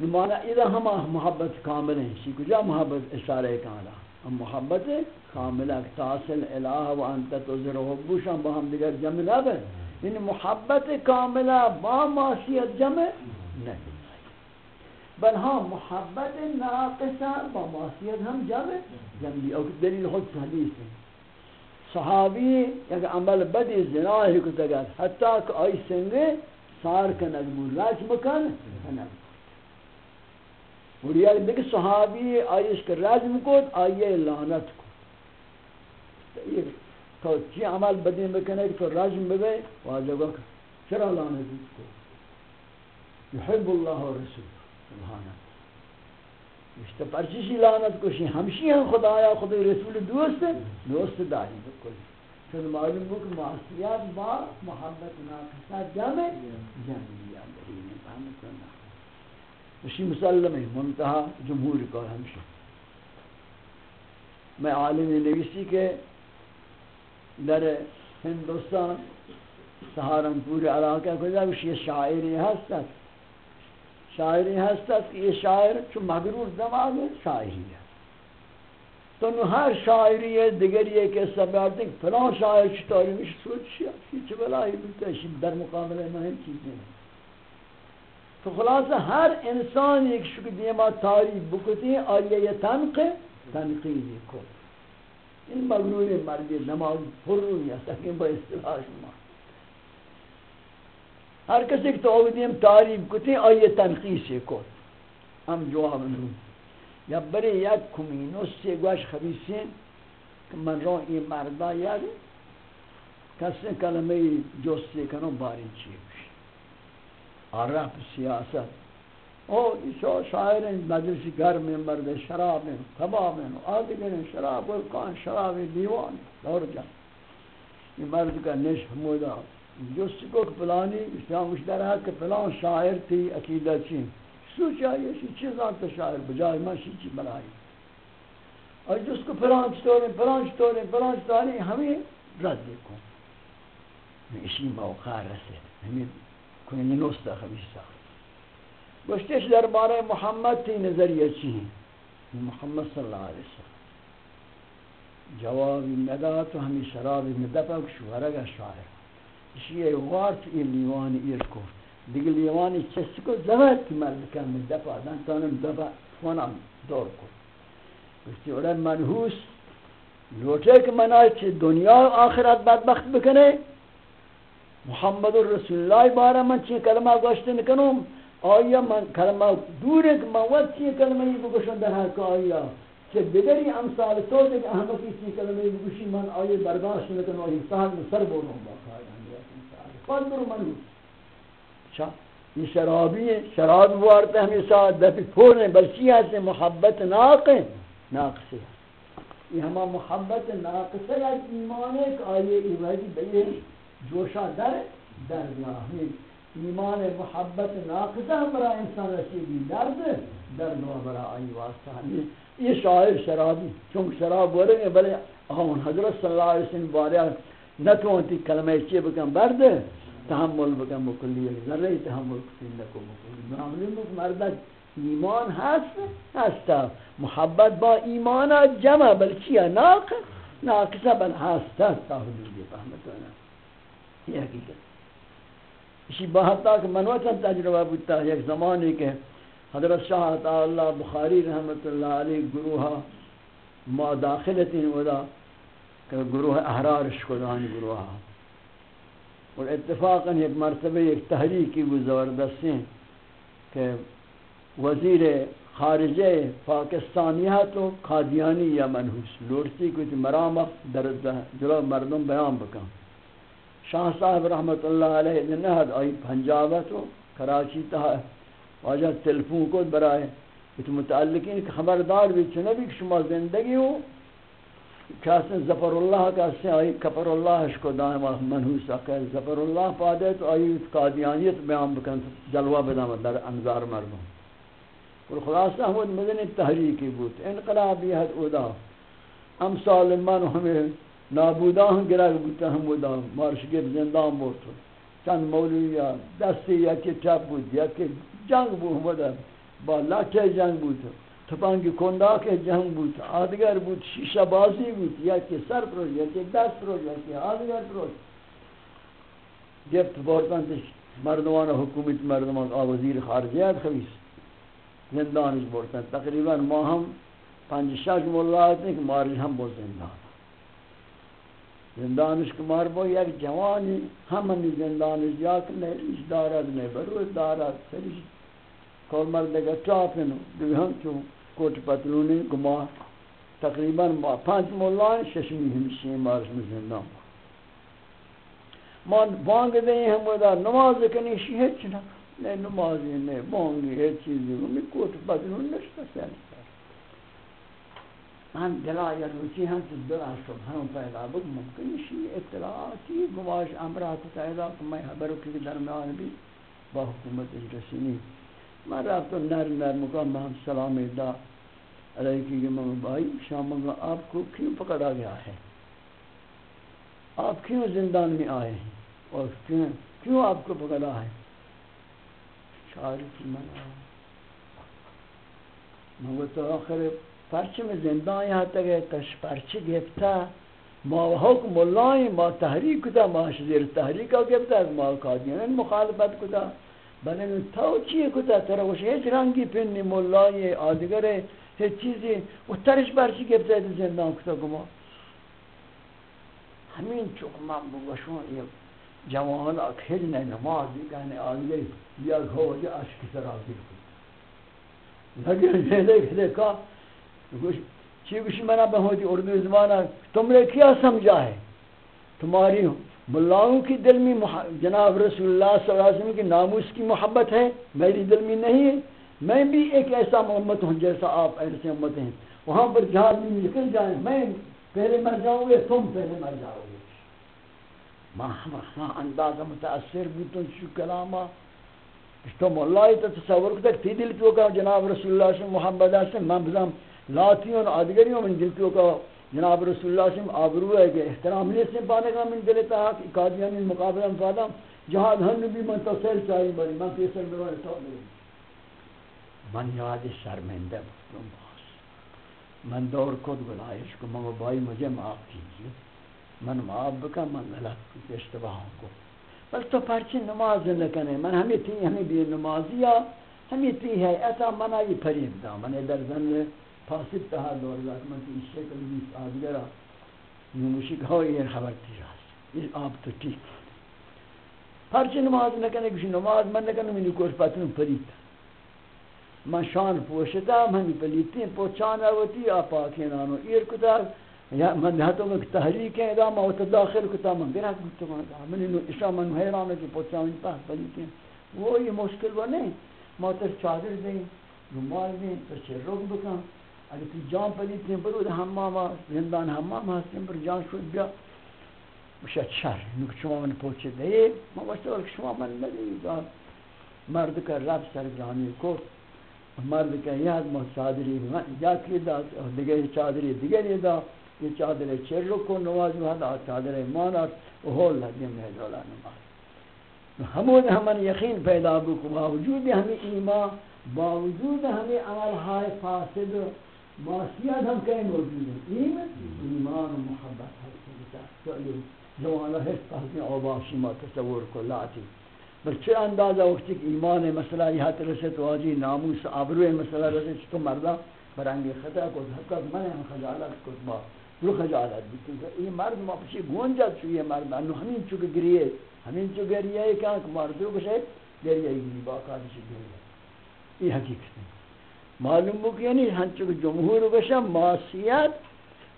نمانا ایدہ ہم محبت کامل ہیں اسی کجا محبت؟ اشارہ کاملہ ہم محبت کاملہ تاصل، الہ و انت تظہر حبوش ہم بہم دیگر جمع لب ہے یعنی محبت کاملہ با معصیت جمع نہیں بل ہاں محبت ناقصہ با معصیت ہم جمع جمعی اور دلیل خود حدیث صحابی یک عمل بدی زناہی کو تگت حتی کہ آئی سنگے سار کا نگمون راج مکن نگمون اور یک دیکھ صحابی آئی اس کا رجم کو آئیے لعنت کو۔ تو چی عمل بدی مکنے تو رجم ببے واجب چرا لعنت کو؟ يحب الله ورسوله سبحانه. اشتا پرچشی لعنت کشی. ہمشی ہیں خدایا خدا رسول دوست دوست داری بکل. چون معلوم ہو کہ معصیات با محبت ناقصہ جمع جمعیہ برین فهمت کرنا اسی مسلم ہے، منتہا جمہور کا ہمشی. میں عالم نویسی کے در ہندوستان، سہارنپور علاقہ کو جا یہ شاعری ہستت شاعری ہستا کہ یہ شاعر چو مغرور دماغ ہے، شاعری ہے۔ تو نو ہر شاعری ہے، دیگر یہ کہ فلان شاعر چطوری مش سوچ شیا چی بلائی بلتا ہے در مقابلہ میں چیزیں ہیں تو خلاصہ ہر انسان ایک شکر دیما تعریف بکتی ہیں اور یہ تنقیدی کو این مغرور مردی نماز پر روی ہے تاکہ با اصطلاح شما۔ ہر کسی کہ تو دیم تعریف کتی ہیں اور یہ کو ہم جواب نو۔ یا بری یک کمینوس سے گوش خبیسین کہ من رو این مردا یک کسی کلمه جستی کنو باری چیه بشی۔ عرب سیاست۔ او ایشا شاعر مجلس گرم مرد شراب کباب آدگر شراب و کان شراب دیوان، دور جا۔ یہ مرد کا نش حمودا جس کو فلانی اسلام مشتر ہے کہ فلان شاعر تھی، عقیدہ چین سوچا یہ شی چیزاں تو شاعر بجائے میں شی چی بنائی۔ اور جس کو فلان چطور فلان چطور فلان چطور ہمیں رد دیکھو۔ اسی موقع رسے۔ ہمیں کوئی نوستا خبیصہ۔ گوشتش در بارے محمد تی نظریہ چی ہیں۔ محمد صلی اللہ علیہ وسلم۔ جوابی ندا تو ہمیں شرابی ندپا شوہرگا شاعر۔ اسی یہ وارت ای لیوانی ایر کو دیگه لیوانی چسی کو زبط کی مرد کن دپا دن تانم دپا فونم دور کو گوشتی اولا منحوس لوٹے کہ منای چی دنیا و آخرت بدبخت بکنے محمد رسول اللہ بارا من چی کلمہ گوشت نکنم. آیا من کلمہ دور ہے کہ من وقت چی کلمہ یہ بگوشن در حق آیا؟ کہ دیگری امثال تو دیکھ احمقی چی کلمہ یہ بگوشی من آیا برداشت نکنم آیا سال میں سر بولوں باقا فضل منو اچھا یہ شرابی ہے، شراب وارتا ہمیں ساتھ دفی پھول ہیں، بلکہ ہے محبت ناق ناقص ہے یہ ہما محبت ناقص ہے ایمان ایک آئیے ایوازی بھئی جوشا در در ہمیں ایمان محبت ناقص ہے برا انسان رسیدی درد درد و برا آئی واسطہ ہمیں یہ شاعر شرابی، چونکہ شراب بولیں گے بلے آن حضرت صلی اللہ علیہ وسلم بارے نتوانتی کلمہ چیئے بکن برد، تحمل بکن مکلی ذرہ، تحمل کسی لکو مکلی. معاملی مک مردک ایمان هست هستا محبت با ایمان جمع بلکیه ناق ناقصه بل هستا تا حدودی فهمتونا یہ حقیقت. اسی بہتا کہ منوچا تجربہ بودتا یک زمانی کہ حضرت شاہ تعالی بخاری رحمت اللہ علیہ گروہ ما داخلتین ودا کہ گروہ احرار شکران گروہ. اور اتفاقا ایک مرتبہ ایک تحریکی وہ زبردستی کہ وزیر خارجہ پاکستانیات و قادیانی یا منحوس لوٹتی کچھ مرامت در جلو مردم بیان بکن. شاہ صاحب رحمت اللہ علیہ نہد آئی پنجابت و کراچی تہا واجہ تلفون کو برائے اس متعلقین خبردار بھی چنبی کہ شما زندگی ہو کہتے ظفر اللہ کہتے آئی کفر اللہ شکو دائم منحوس کہ ظفر اللہ پادے تو آئی قادیانیت بیان بکن جلوہ بدام در انظار مردم اور خلاصہ حمود مدنی تحریکی بود انقلابی حد اودا امثال من ہمیں نابودا ہم گرہ بودتا حمودا مارشگیر زندان بورتو چند مولویا دستی یکی چپ بود یکی جنگ بود با لکه جنگ بود تپانگی کنداک جنگ بود، آدگر بود شیشه بازی بود یکی سر پروش یکی دست پروش یکی آدگر پروش. گفت بورتانتش مردمان حکومت، مردمان آوزیر خارجیت خبیص زندانش بورتن تقریباً ما هم پنج شش مولات نہیں کہ ماری ہم بو زندان. زندانش که مار بو یک جوانی همانی زندانش یا که نه ریش، دارد نه برو دارد سریش. کل مردگا چاپنو دوی هم چون کوٹ پتلونی گما تقریباً پانچ مولان ششمی ہمشی مارش میں زندان. ما بانگ دیں ہم ودا نماز کنی شی ہچ نہ نہیں نمازی نہیں بانگی ہے چیزی میں کوٹ پتلون نشتا سیلی من دلا یا روچی ہم تو دلا سبحان پیدا بک ممکن شی اطلاعاتی گواش امرات پیدا کہ میں خبروں کے درمیان بھی با حکومت رسینی من رفتم نرم نرم مقام ہم سلام دا علیہ کی کہ میں بھائی، شام میں آپ کو کیوں پکڑا گیا ہے؟ آپ کیوں زندان میں آئے ہیں؟ اور کیوں کیوں آپ کو پکڑا ہے؟ شاعر کی من مگو تو آخر پرچه میں زندان یہاں تک تش پرچه گفتا ما حکم اللہ، ما تحریک کتا، ما شزیر تحریک گفتا ما قادیان مخالفت کتا۔ بلے تو چیئے کتا ترا وش ہیچ رنگی پنی مولای آدگر ہیچ چیزی و ترش برچی گفتا ہے زندان کتا گما. ہمین چوک من بگوشون یہ جوان اکھل نے نماز دی کہنے آدگر یا گھو جا عشق سرا گیر کتا لگے جیلے کھلے کا چی گوشی منا بہودی اردو زمانہ تم نے کیا سمجھا ہے تمہاری ملاؤں کی دل میں جناب رسول اللہ صلی اللہ علیہ وسلم کی ناموس کی محبت ہے؟ میری دل میں نہیں ہے میں بھی ایک ایسا محمد ہوں جیسا آپ ایسے امت ہیں۔ وہاں پر جہاز میں نکل جائیں۔ میں پہلے مر جاؤں گے، تم پہلے مر جاؤ گے۔ ماں اندازہ متاثر بھی تو شو کلاما تو مولا تو تصور کرتا تی دل تو کا جناب رسول اللہ صلی محمد سے میں لاتیوں اور ادگریوں من دل تو کا جناب رسول اللہ صلی آبرو ہے کہ احترام لے سے پانے کا من دلتا ہے کہ قادیانی مقابلہ مفادہ جہاد ہن بھی من تصیر چاہی بری من پیسر بروان تو من یاد شرمندہ بکتوں باس من دور کود گلائش کو من بائی مجھے معاف کیجیے من معاف بکا من غلط کی اشتباہوں کو بس تو پرچی نماز نکنے من ہمیں تھی ہمیں بھی نمازیا ہمیں تھی ہے ایسا منع یہ پریم دا. من در زن فاسد تہا دور ذات من کی اس شکل بیس آدگرا نموشی کہو یہ خبر تھی راست یہ آپ تو ٹھیک پرچی نماز نکنے کسی نماز من نکنے منی کوش پتن پریت من شان پوشتا من پلیتی پوچانا ہوتی آپ آکین آنو ایر کتا، یا من دہتو میں تحریک ہے ادا موت داخل کتا، من گرہ کتا من من انو اشا من حیرانو کی پوچانا پاس پلیتی وہ یہ مشکل وہ نہیں، موتر چادر دیں رومال دیں پر پرچے روک بکن، اگر تی جان پلی تین برو ده حمام، زندان حمام هستیم بر جان شد، بیا بشه چر نوک شما من پوچه ده ما باشته که شما من ندهی مرد که رب سرگرانی کو مرد که یاد ما چادری من یکی داد دیگه چادری دیگری داد یہ چادر چر رو کو نواز ہدا چادر ایمان اور وہ لگے میں دولا نماز ہمون ہمن یقین پیدا بکو باوجود ہمیں ایمان باوجود ہمیں عمل ہائے فاسد معصیت ہم کہیں موجود ہیں ایمان و محبت ہے جوانا ہے پہلے اوباشی ما تصور کو لاتی. بل چه اندازه وقتی که ایمان مسئله یهات رسد واجی ناموس آبروی مسئله رسد تو مردا برنگی خطا کد حقیقت من هم خجالت کد با. رو خجالت بیتون که این مرد ما پشی گونجد شو یہ مرد. انو همین چو که گریه. همین چو گریه که مردو کشه، گریه گری با کارش گریه. این حقیقت ہے معلوم ہو کہ یعنی ہنچو جمہور بشا معصیت،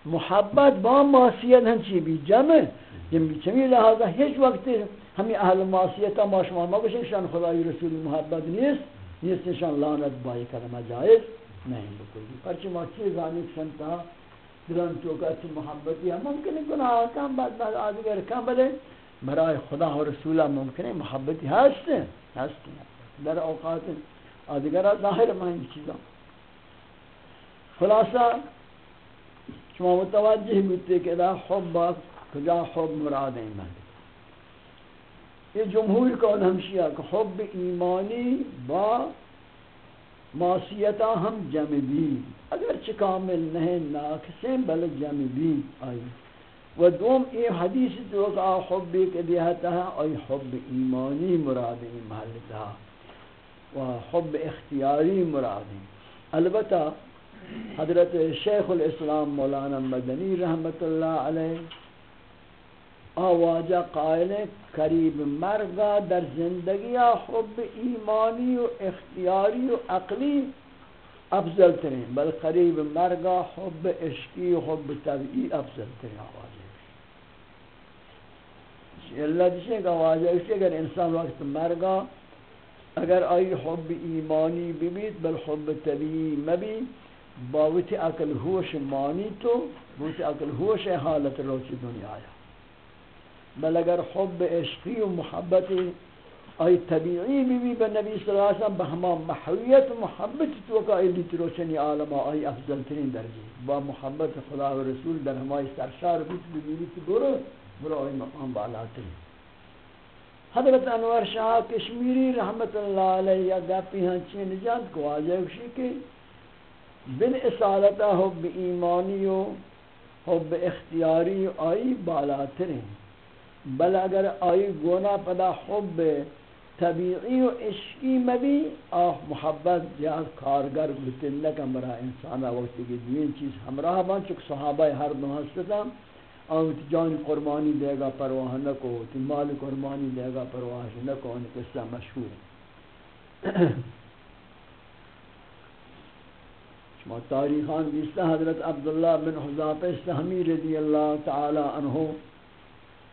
محبت با معصیت ہنچی بھی جمع. جمع چمی لہذا ہیچ وقت ہمیں اہل معصیتا ما شما ما بشن، شان خدای رسول محبت نیست نیست شان لعنت بائی کرما جائز نہیں بکلی پرچہ ما چیز آنی سنتا، دلان چوکت محبتی ہے ممکن ہے گناہ کام بعد بعد آدھگر کام بلے برای خدا و رسولہ ممکن ہے محبتی ہستے ہستے در اوقات آدھگر ظاہر مہنگی چیزاں خلاصہ شما متوجہ ہوتے کہ دا حب کجا حب مراد ایمان؟ یہ جمہور کون ہمشیہ کہ حب ایمانی با معصیتا ہم جمع بھی اگر چکامل نہیں ناکسیں بل جمع بھی آئی۔ و دوم یہ حدیث تو کہ حب کے دیہتا ہے اور حب ایمانی مراد ایمان لتا و حب اختیاری مراد البتہ حضرت شیخ الاسلام مولانا مدنی رحمت اللہ علیہ آواجہ قائل قریب مرگا در زندگی حب ایمانی و اختیاری و عقلی افضل ترین بل قریب مرگا حب عشقی و حب طبعی افضل ترین آواجہ اللہ جسے کہ آواجہ اسے اگر انسان وقت مرگا اگر آئی حب ایمانی ببیت، بل حب طبعی مبیت باوتی عقل ہوش مانی تو باوتی عقل ہوش حالت روچی دنیا آیا۔ بل اگر حب عشقی و محبت آئی طبیعی بھی بھی نبی صلی اللہ علیہ وسلم بہما محویت و محبت تو کا ایلیت روچنی عالم آئی افضل ترین درجی با محبت خدا و رسول در ہمائی سرشار بیت بگیری تو برو برو آئی مقام بالا ترین۔ حضرت انور شاہ کشمیری رحمت اللہ علیہ یا گاپی ہنچین ہاں نجات کو آجائے اکشی کہ بن اصالتا حب ایمانی و حب اختیاری آئی بالاتر ہیں بل اگر آئی گونا پدا حب طبیعی و عشقی مبی، آہ محبت زیاد کارگر بتن لکن برا انسانا وقتی کہ دوین چیز ہمراہ بان چک صحابہ ہر دو ہستتا آن جان قربانی دے گا، پرواہ نکو، تی مال قربانی دے گا، پرواہ نکو ان قصہ مشہور۔ شما تاریخان بیستا، حضرت عبداللہ بن حضافہ سہمی رضی اللہ تعالی عنہ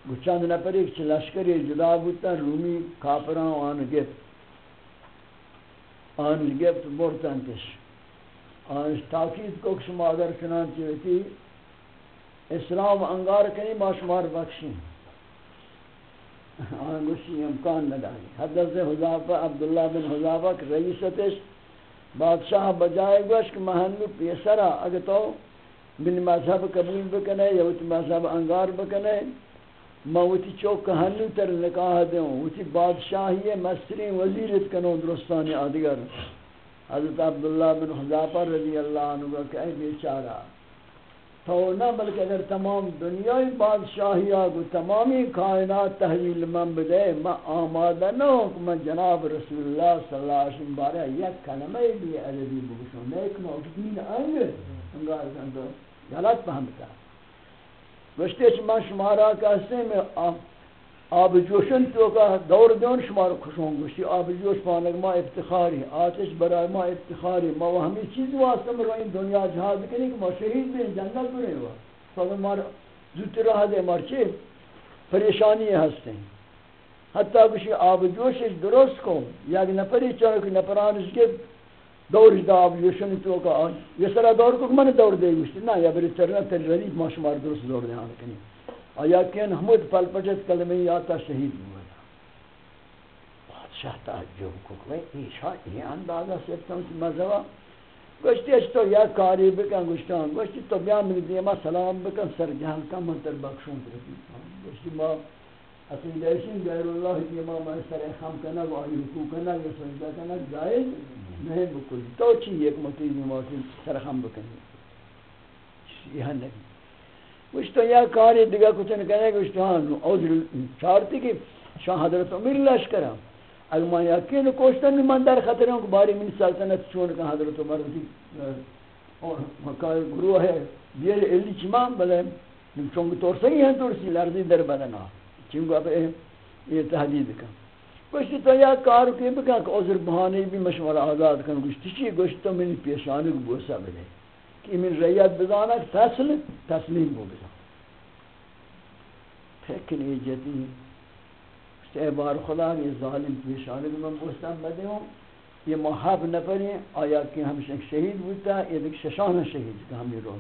گچاند نپر ایک چھ لشکری جدا بودتا رومی کافران آن گفت آن گفت بورتن تش آن تاکید کو شما اگر چنانچہ ہوتی اسلام انگار کنی با شمار بخشیں آن گوشی امکان نداری حضرت حضافہ عبداللہ بن حضافہ کے رئیستش بادشاہ بجائے گوش کہ محنو پیسرا اگر تو من مذہب قبول بکنے یا مذہب انگار بکنے ما وتی چوک ہنو تر نکاح دوں وتی بادشاہی مصری وزیرت کنو درستانی آدگر۔ حضرت عبداللہ بن حضافہ رضی اللہ عنہ کہ اے بیچارہ تو نہ بلکہ اگر تمام دنیای بادشاہی آگو تمامی کائنات تحویل من بدے، میں آمادہ نہ ہوں کہ میں جناب رسول اللہ صلی اللہ علیہ وسلم بارے یک کلمہ بھی عربی بگشوں لیکن موجودین آئیں انگار کندو غلط فهمتا گوشتے چھ میں شمارا کہستے میں آب جوشن تو کا دور دون شمار خوشوں گوشتی آب جوش پانک ما افتخاری، آتش برای ما افتخاری۔ ما وہ ہمیں چیز واسطہ میں روئیں دنیا جہاز کریں کہ ما شہید بھی جنگل برے ہوا تو مار زوت رہا دے مار چی پریشانی ہستے ہیں۔ حتی کچھ آب جوش درست کو یک نپری چاہے کہ نپرانش کے دور دا آب تو کا یہ سرا دور کو من دور دے گوشتی. نا، یا بری چرنا تل ردیف ما شمار درست دور دے آنے کنی. آیا کین حمود پل پچت کلمی آتا شہید ہوا بادشاہ تعجب کو کہ ایشا یہ اندازہ سیفتوں کی مذہبہ گوشتی اچھ تو یا کاری بکن گوشتان گوشتی تو بیا من دیما سلام بکن سر جہان کم منتر بخشون ترکی گوشتی ما اصلی دیشن غیر اللہ دیما من سر خم کنگ و آئی حقوق کنگ و سجدہ کنگ جائز نہیں بکلی تو چی ایک مطیب موسی سر خم بکنی؟ یہ نبی کچھ تو یا کاری دیگا کچھ نہیں کہنے کہ تو ہاں عذر چارتی کہ شاہ حضرت امیر لشکرہ اگر میں یقین کوشتن میں من در خطر ہوں کہ باری من سلطنت چون کہ حضرت عمر کی اور مکای گروہ ہے، دیر علی چمان بلے، چونکہ طور ہیں طور سی لرزی در بدنا چونکہ اب یہ تحدید کن۔ کچھ تو یا کار کی بکا کہ عذر بہانے بھی مشورہ آزاد کن۔ گوشتی چی گوشت تو منی پیشانی کو بوسا بلے کہ من ریت بزانا تسلیم تسلیم بو بزانا پھیکن فکر ایجتی اے بار خدا یہ ظالم پیشانے میں بوستان بدے ہوں۔ یہ محب نفری آیا کہ ہم شہید ہوتا، یہ دیکھ ششان شہید کہ ہمیں رو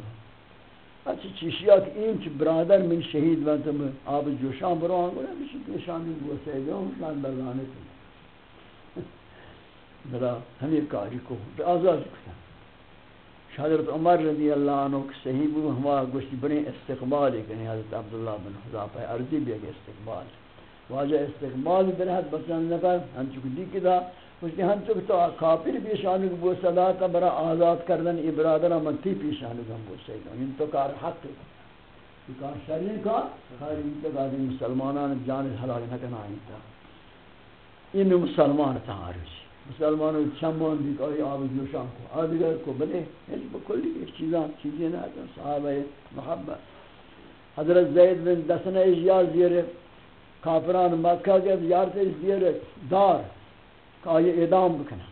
اچھا چیشیا کہ این چی برادر من شہید بنتا میں آب جوشان برو آنگو نا بشی پیشانی بوستے گا ہوں شان بردانے تھی بلا ہمیں کاری کو آزاد کتا حضرت عمر رضی اللہ عنہ کہ صحیح بو ہوا گوشت بنے استقبال کرنے حضرت عبداللہ بن حضافہ عرضی بھی اگے استقبال. واجہ استقبال برحت بسن نفر ہم چکو دی کدا گوشتی ہم چکو تو کافر پیشانو بو صدا تا برا آزاد کردن ابرادر منتی پیشانو ہم بو سیدن ان تو کار حق ہے۔ کار شریع کا خیر، ان تو قادم مسلمانان جان حلال نکنا آئین تا ان مسلمان تا عرضی مسلمانوں چمان بھی کوئی آب جوشان کو آدگر کو بلے اس بکلی ایک چیزاں، چیزیں نہ صحابہ محبت۔ حضرت زید بن دسنہ اجیاز زیر کافران مکہ کے زیارت زیر دار۔ آئیے اعدام بکنا۔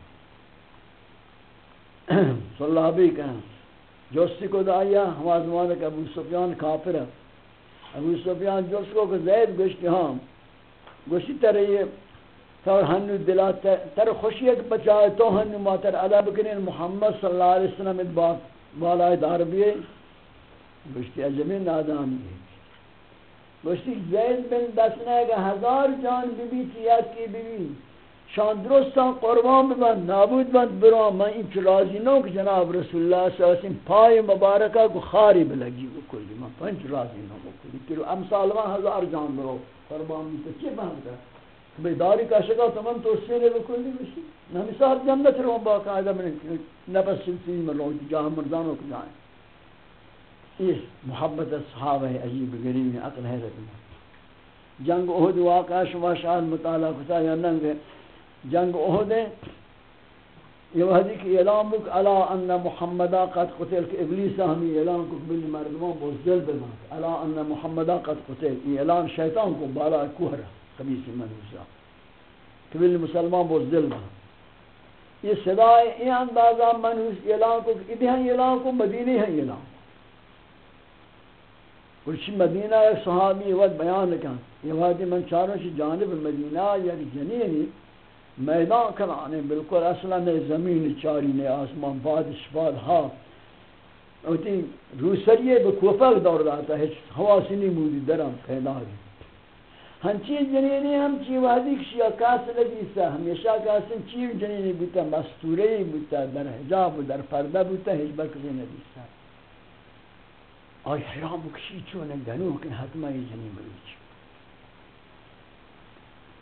صلی اللہ بھی کہنا جوستی کو دایا ہمارا زمانہ کہ ابو سفیان کافر ہے ابو سفیان جوست کو کہ زید گوشتی ہاں گوشتی ترہ یہ تو ہنو دلا تر خوشی ایک بچائے تو ہنو ماتر علا بکنین محمد صلی اللہ علیہ وسلم ات بالای دار بیئے گوشتی عجمی نادانی ہے۔ گوشتی زید بن دسنے گا ہزار جان بی بی تیاد کی بی بی شان درستان قربان ببند، نابود بند برام من این راضی نو کہ جناب رسول اللہ صلی اللہ علیہ وسلم پای مبارکہ کو خاری بلگی بکلی من پنچ راضی نو بکلی کہ امثال من ہزار جان برو، قربان بھی چی بند؟ بیداری کا شکا تو من تو سیرے بکلی بشی نمی سار جنت رو باقاعدہ میں نفس سلسلی میں رو جاہ مردانوں کو جائیں یہ محبت صحابہ عجیب غریب عقل حیرت میں جنگ احد واقعہ شما شاہد مطالعہ کتا یا ننگ جنگ احد یہ وحدی کی اعلام بک علا ان محمدہ قد قتل، کہ ابلیس ہمیں اعلام کو بلی مردمان بزدل بمانک علا ان محمدہ قد قتل، یہ اعلان شیطان کو بالا کوہرہ قمیسی منوسا کہ بلی مسلمان بزدل بمانک یہ صدای این اندازہ منوس اعلان کو کہ ادھے ہیں اعلان کو مدینی ہیں اعلان کچھ مدینہ ایک صحابی وقت بیان کن یہ وحدی من چاروں سے جانب مدینہ یعنی یک جنینی میدان کرانے، بالکل اصلا نے زمین چاری نے آسمان باد شباد ہا۔ اوتی روسریے بکوفک دور داتا ہے ہوا سنی مودی درم پیدا دی۔ ہنچی جنینی ہم چی وحدی کشی کاس لگیسا ہمیشہ کاسن چی جنینی بوتا مستوری بوتا، در حجاب و در پردہ بوتا ہیچ برکزی ندیسا آئی حرام کشی چونے گنو کن حتمہ یہ جنین بلیچ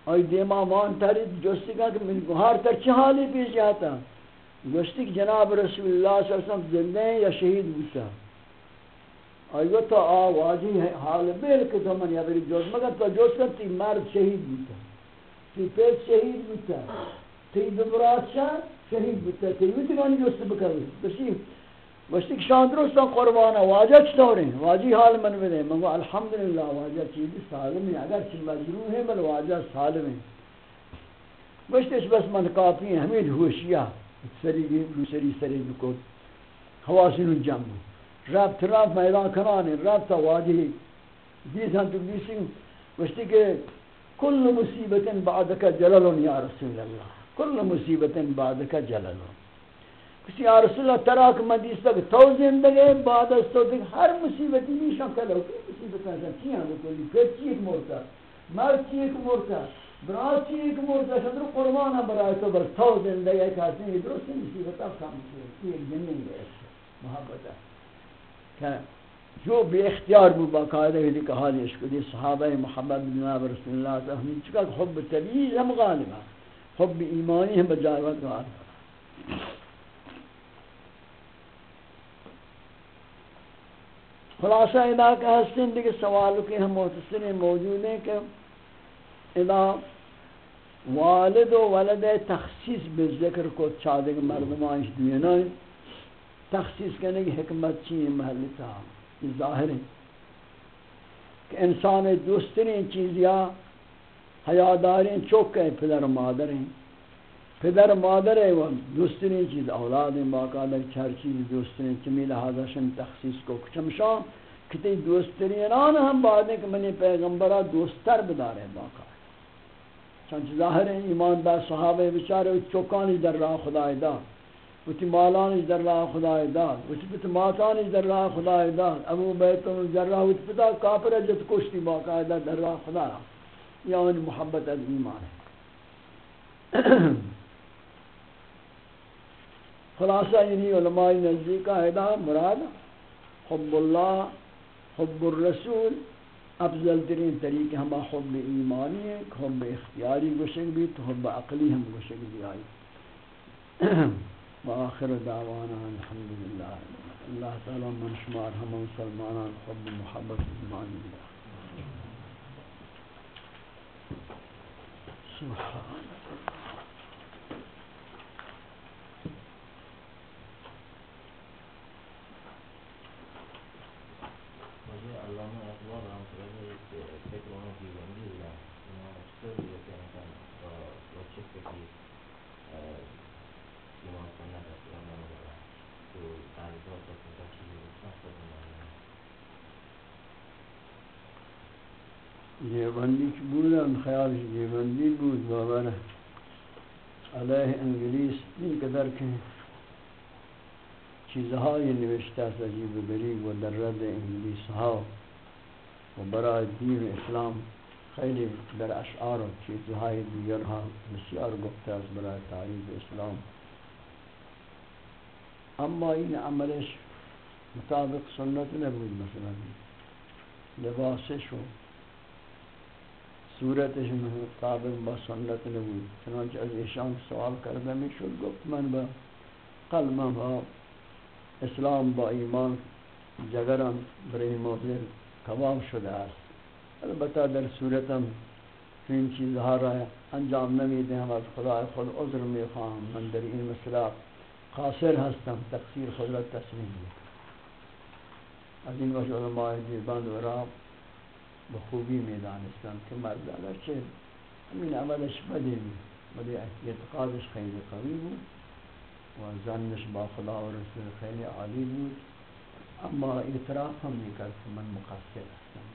آئی دیما وان تارید جوستی کہا کہ من گوھار تر چی حالی پیش جاتا؟ گوشتی کہ جناب رسول اللہ صلی اللہ علیہ وسلم زندہ ہیں یا شہید بوتا آئی گو تو آوازی حال بیل کہ تو من یا بری جوز، مگر تو جوز کر تی مرد شہید بوتا تی پیس شہید بوتا تی دبرات شاہ شہید بوتا تی ویتی گانی جوست بکر بسی وشتی کہ شان درست قربانا، واجہ چطور واجی حال من میں دے منگو الحمدللہ واجہ چیزی سالم اگر چی مجروح بل واجہ سالم ہے وشتی بس من کافی ہیں، ہمیں ہوشیہ، سری گی سری سری بکو حواسین جمع رب رب میدان کرانے رب تا واجہ دیس ہم تو دیسی وشتی کہ کل مصیبت بعدک جلل یا رسول اللہ۔ کل مصیبت بعدک جلل۔ کسی یا رسول اللہ تراک مدیس تک تو زندگی بعد از تو دیکھ ہر مصیبتی بھی نیشان کلو کی مصیبت نیشان چی ہم بکلی پھر چی ایک مرتا مرد چی ایک مرتا برات چی ایک مرتا شدر قربان برای تو بس تو زندگی کہتے ہیں درست مصیبت اب کام کی ایک جنن گئے محبت ہے۔ کہ جو بے اختیار بو باقاعدہ ہے کہ حال عشق دی صحابہ محمد بن جناب رسول اللہ صلی اللہ علیہ وسلم، چکا حب طبیعی ہم غالبا حب ایمانی ہم بجائے وقت خلاصہ ادا کا حسن دیکھ سوال کے ہم محتصر موجود ہیں کہ ادا والد و ولد تخصیص بے ذکر کو چادک مردمانش دینا تخصیص کرنے کی حکمت چیئے محلی تا یہ ظاہر ہے۔ کہ انسان دوسترین چیز یا حیادارین چوک ہے پدر مادر ہیں۔ پدر مادر ہے وہ دوسترین چیز، اولاد ہیں باقاعدہ چار چیز دوسترین چمی لہذا شن تخصیص کو کچمشاں کتی دوسترین آن ہم بعد کہ منی پیغمبرہ دوستر بدارے باقاعدہ چنچ ظاہر ہیں ایمان با صحابہ بچارے چوکانی در راہ خدای دا وتی مالانی در راہ خدای دا وتی پت ماتانی در راہ خدای دا ابو بیتون در راہ وتی پتا کافر جت کشتی باقاعدہ در راہ خدا. یا ان محبت از ایمان ہے خلاصہ یعنی علماء نزدیک کا مراد حب اللہ، حب الرسول، افضل ترین طریق ہما حب ایمانی ہے حب اختیاری گوشک بھی، تو حب عقلی ہم گوشک بھی آئی۔ وآخر دعوانا الحمدللہ۔ اللہ تعالی من شمار ہم مسلمانان حب محبت ایمانی اللہ سبحان دیوبندی کی بودن خیالش دیوبندی بود باور علیه انگلیس این قدر که چیزهایی نوشته است عجیب و غریب و در رد انگلیس ها و برای دین اسلام خیلی در اشعار و چیزهای دیگر ها بسیار گفته است برای تعریف اسلام. اما این عملش مطابق سنت نبود مثلا. لباسش و صورتش مطابق با سنت نبود. چنانچہ از ایشان سوال کردہ می شد گفت من با قلم با اسلام، با ایمان جگرم، برای موضوع کباب شده است۔ البتہ در صورتم این چیزها را انجام نمیده هم از خدا خود عذر میخواهم من در این مسئله قاصر هستم تقصیر خود را تسلیم از این وجه علماء دیربند و را بخوبی میدانستن که مرد اگرچه همین عملش بدی ولی اعتقادش خیلی قوی بود و زنش با خدا و رسول خیلی عالی بود. اما اعتراف هم میکرد که من مقصر هستم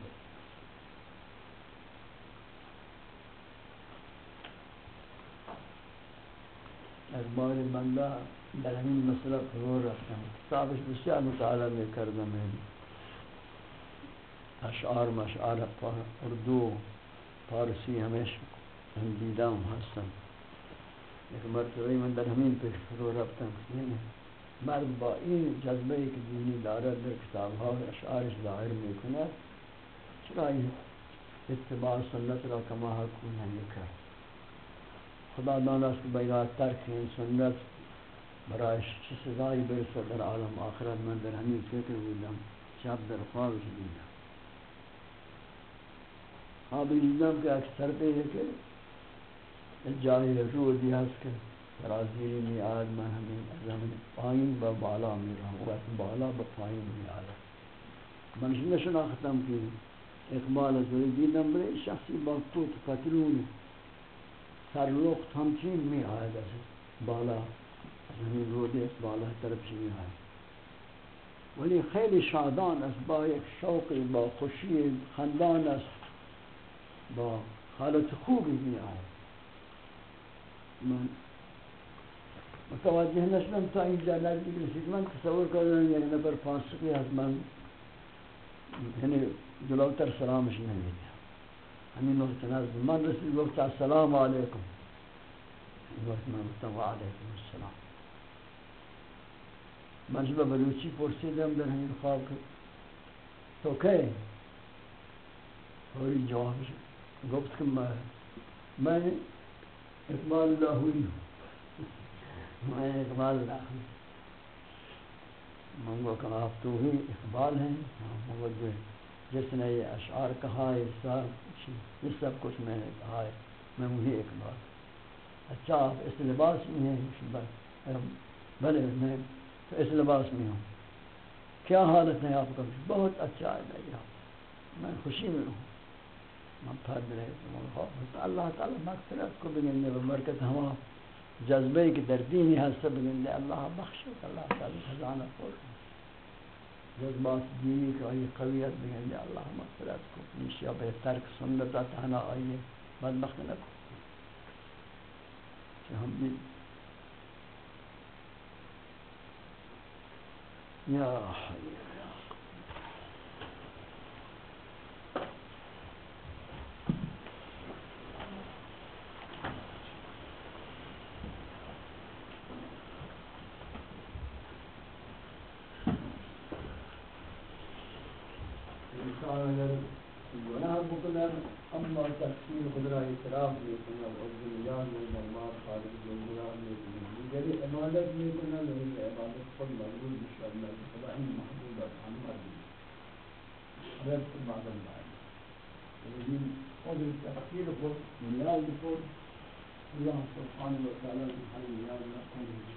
از بار بندہ در همین مسئلہ فرور رفتم کتابش بسیار مطالعه میکردم اشعار، مشعار اردو، فارسی، ہمیش ہم دیدام ہستم۔ ایک مرتبہ من در ہمین پیش فرو رفتم مرد با این جذبه ای که دینی دارد در کتاب ها و اشعارش ظاهر میکنه، چرا این اتباع سنت را کما حکون نمیکرد خدا دانست که بیرا ترک این سنت برایش چی سزایی برسد در عالم آخرت من در همین فکر بودم، شب در خوابش دیدم قابل دیدم کہ اکثر پہ ہے کہ رو دی ہست کہ ترازیری می آد من ہمیں زمین پائین با بالا می رہا ہوں وقت بالا با پائین می آد من نشنا ختم کی۔ اقبال زوری دیدم برے شخصی با پوت پترون سر لخت ہمچین می آد بالا زمین رو دی بالا طرف چی می آد ولی خیلی شادان است، با یک شوقی با خوشی خندان است، با حالت خوبی می آئے من متوجہ نشدم تا این جا نزدیک رسید من تصور کردم یک نفر فاسقی از من یعنی جلوتر سلامش نمیده همین وقت نزد من رسید گفت السلام علیکم وقت من گفتم و علیکم السلام من شبه بلوچی پرسیدم در همین خواب که تو که ہوئی جواب گفت کہ میں میں اقبال اللہ ہوئی ہوں میں اقبال اللہ ہوں۔ منگو کہ آپ تو ہی اقبال ہیں۔ ہاں، جس نے یہ اشعار کہا ہے یہ سب کچھ میں نے کہا ہے۔ میں وہی اقبال۔ اچھا آپ اس لباس میں ہیں بھلے میں تو اس لباس میں ہوں۔ کیا حالت ہے آپ کا؟ بہت اچھا ہے آپ۔ میں خوشی میں ہوں۔ منفرد رہے تو اللہ تعالی مغفرت کو بگندے ببرکت ہوا جذبے کی در دینی حصہ بگندے اللہ بخشت اللہ تعالی خزانہ پر. جذبات دینی کی آئی قویت بگندے اللہ مغفرت کو نیشیا بہتر کہ سنتا تہنا آئیے بدبخت نہ کو کہ ہم بھی یا حیو اعتراف میں کنا اور بنیاد میں مرمار خالق جلال میں کنا دیگری عبادت میں کنا لیکن عبادت خود مقبول انشاءاللہ خدا ان محبوب ہم مرد رب عبادت بائے لیکن خود تفکیر خود بنیاد خود اللہ سبحانہ و وتعالی کی حل نیاز نہ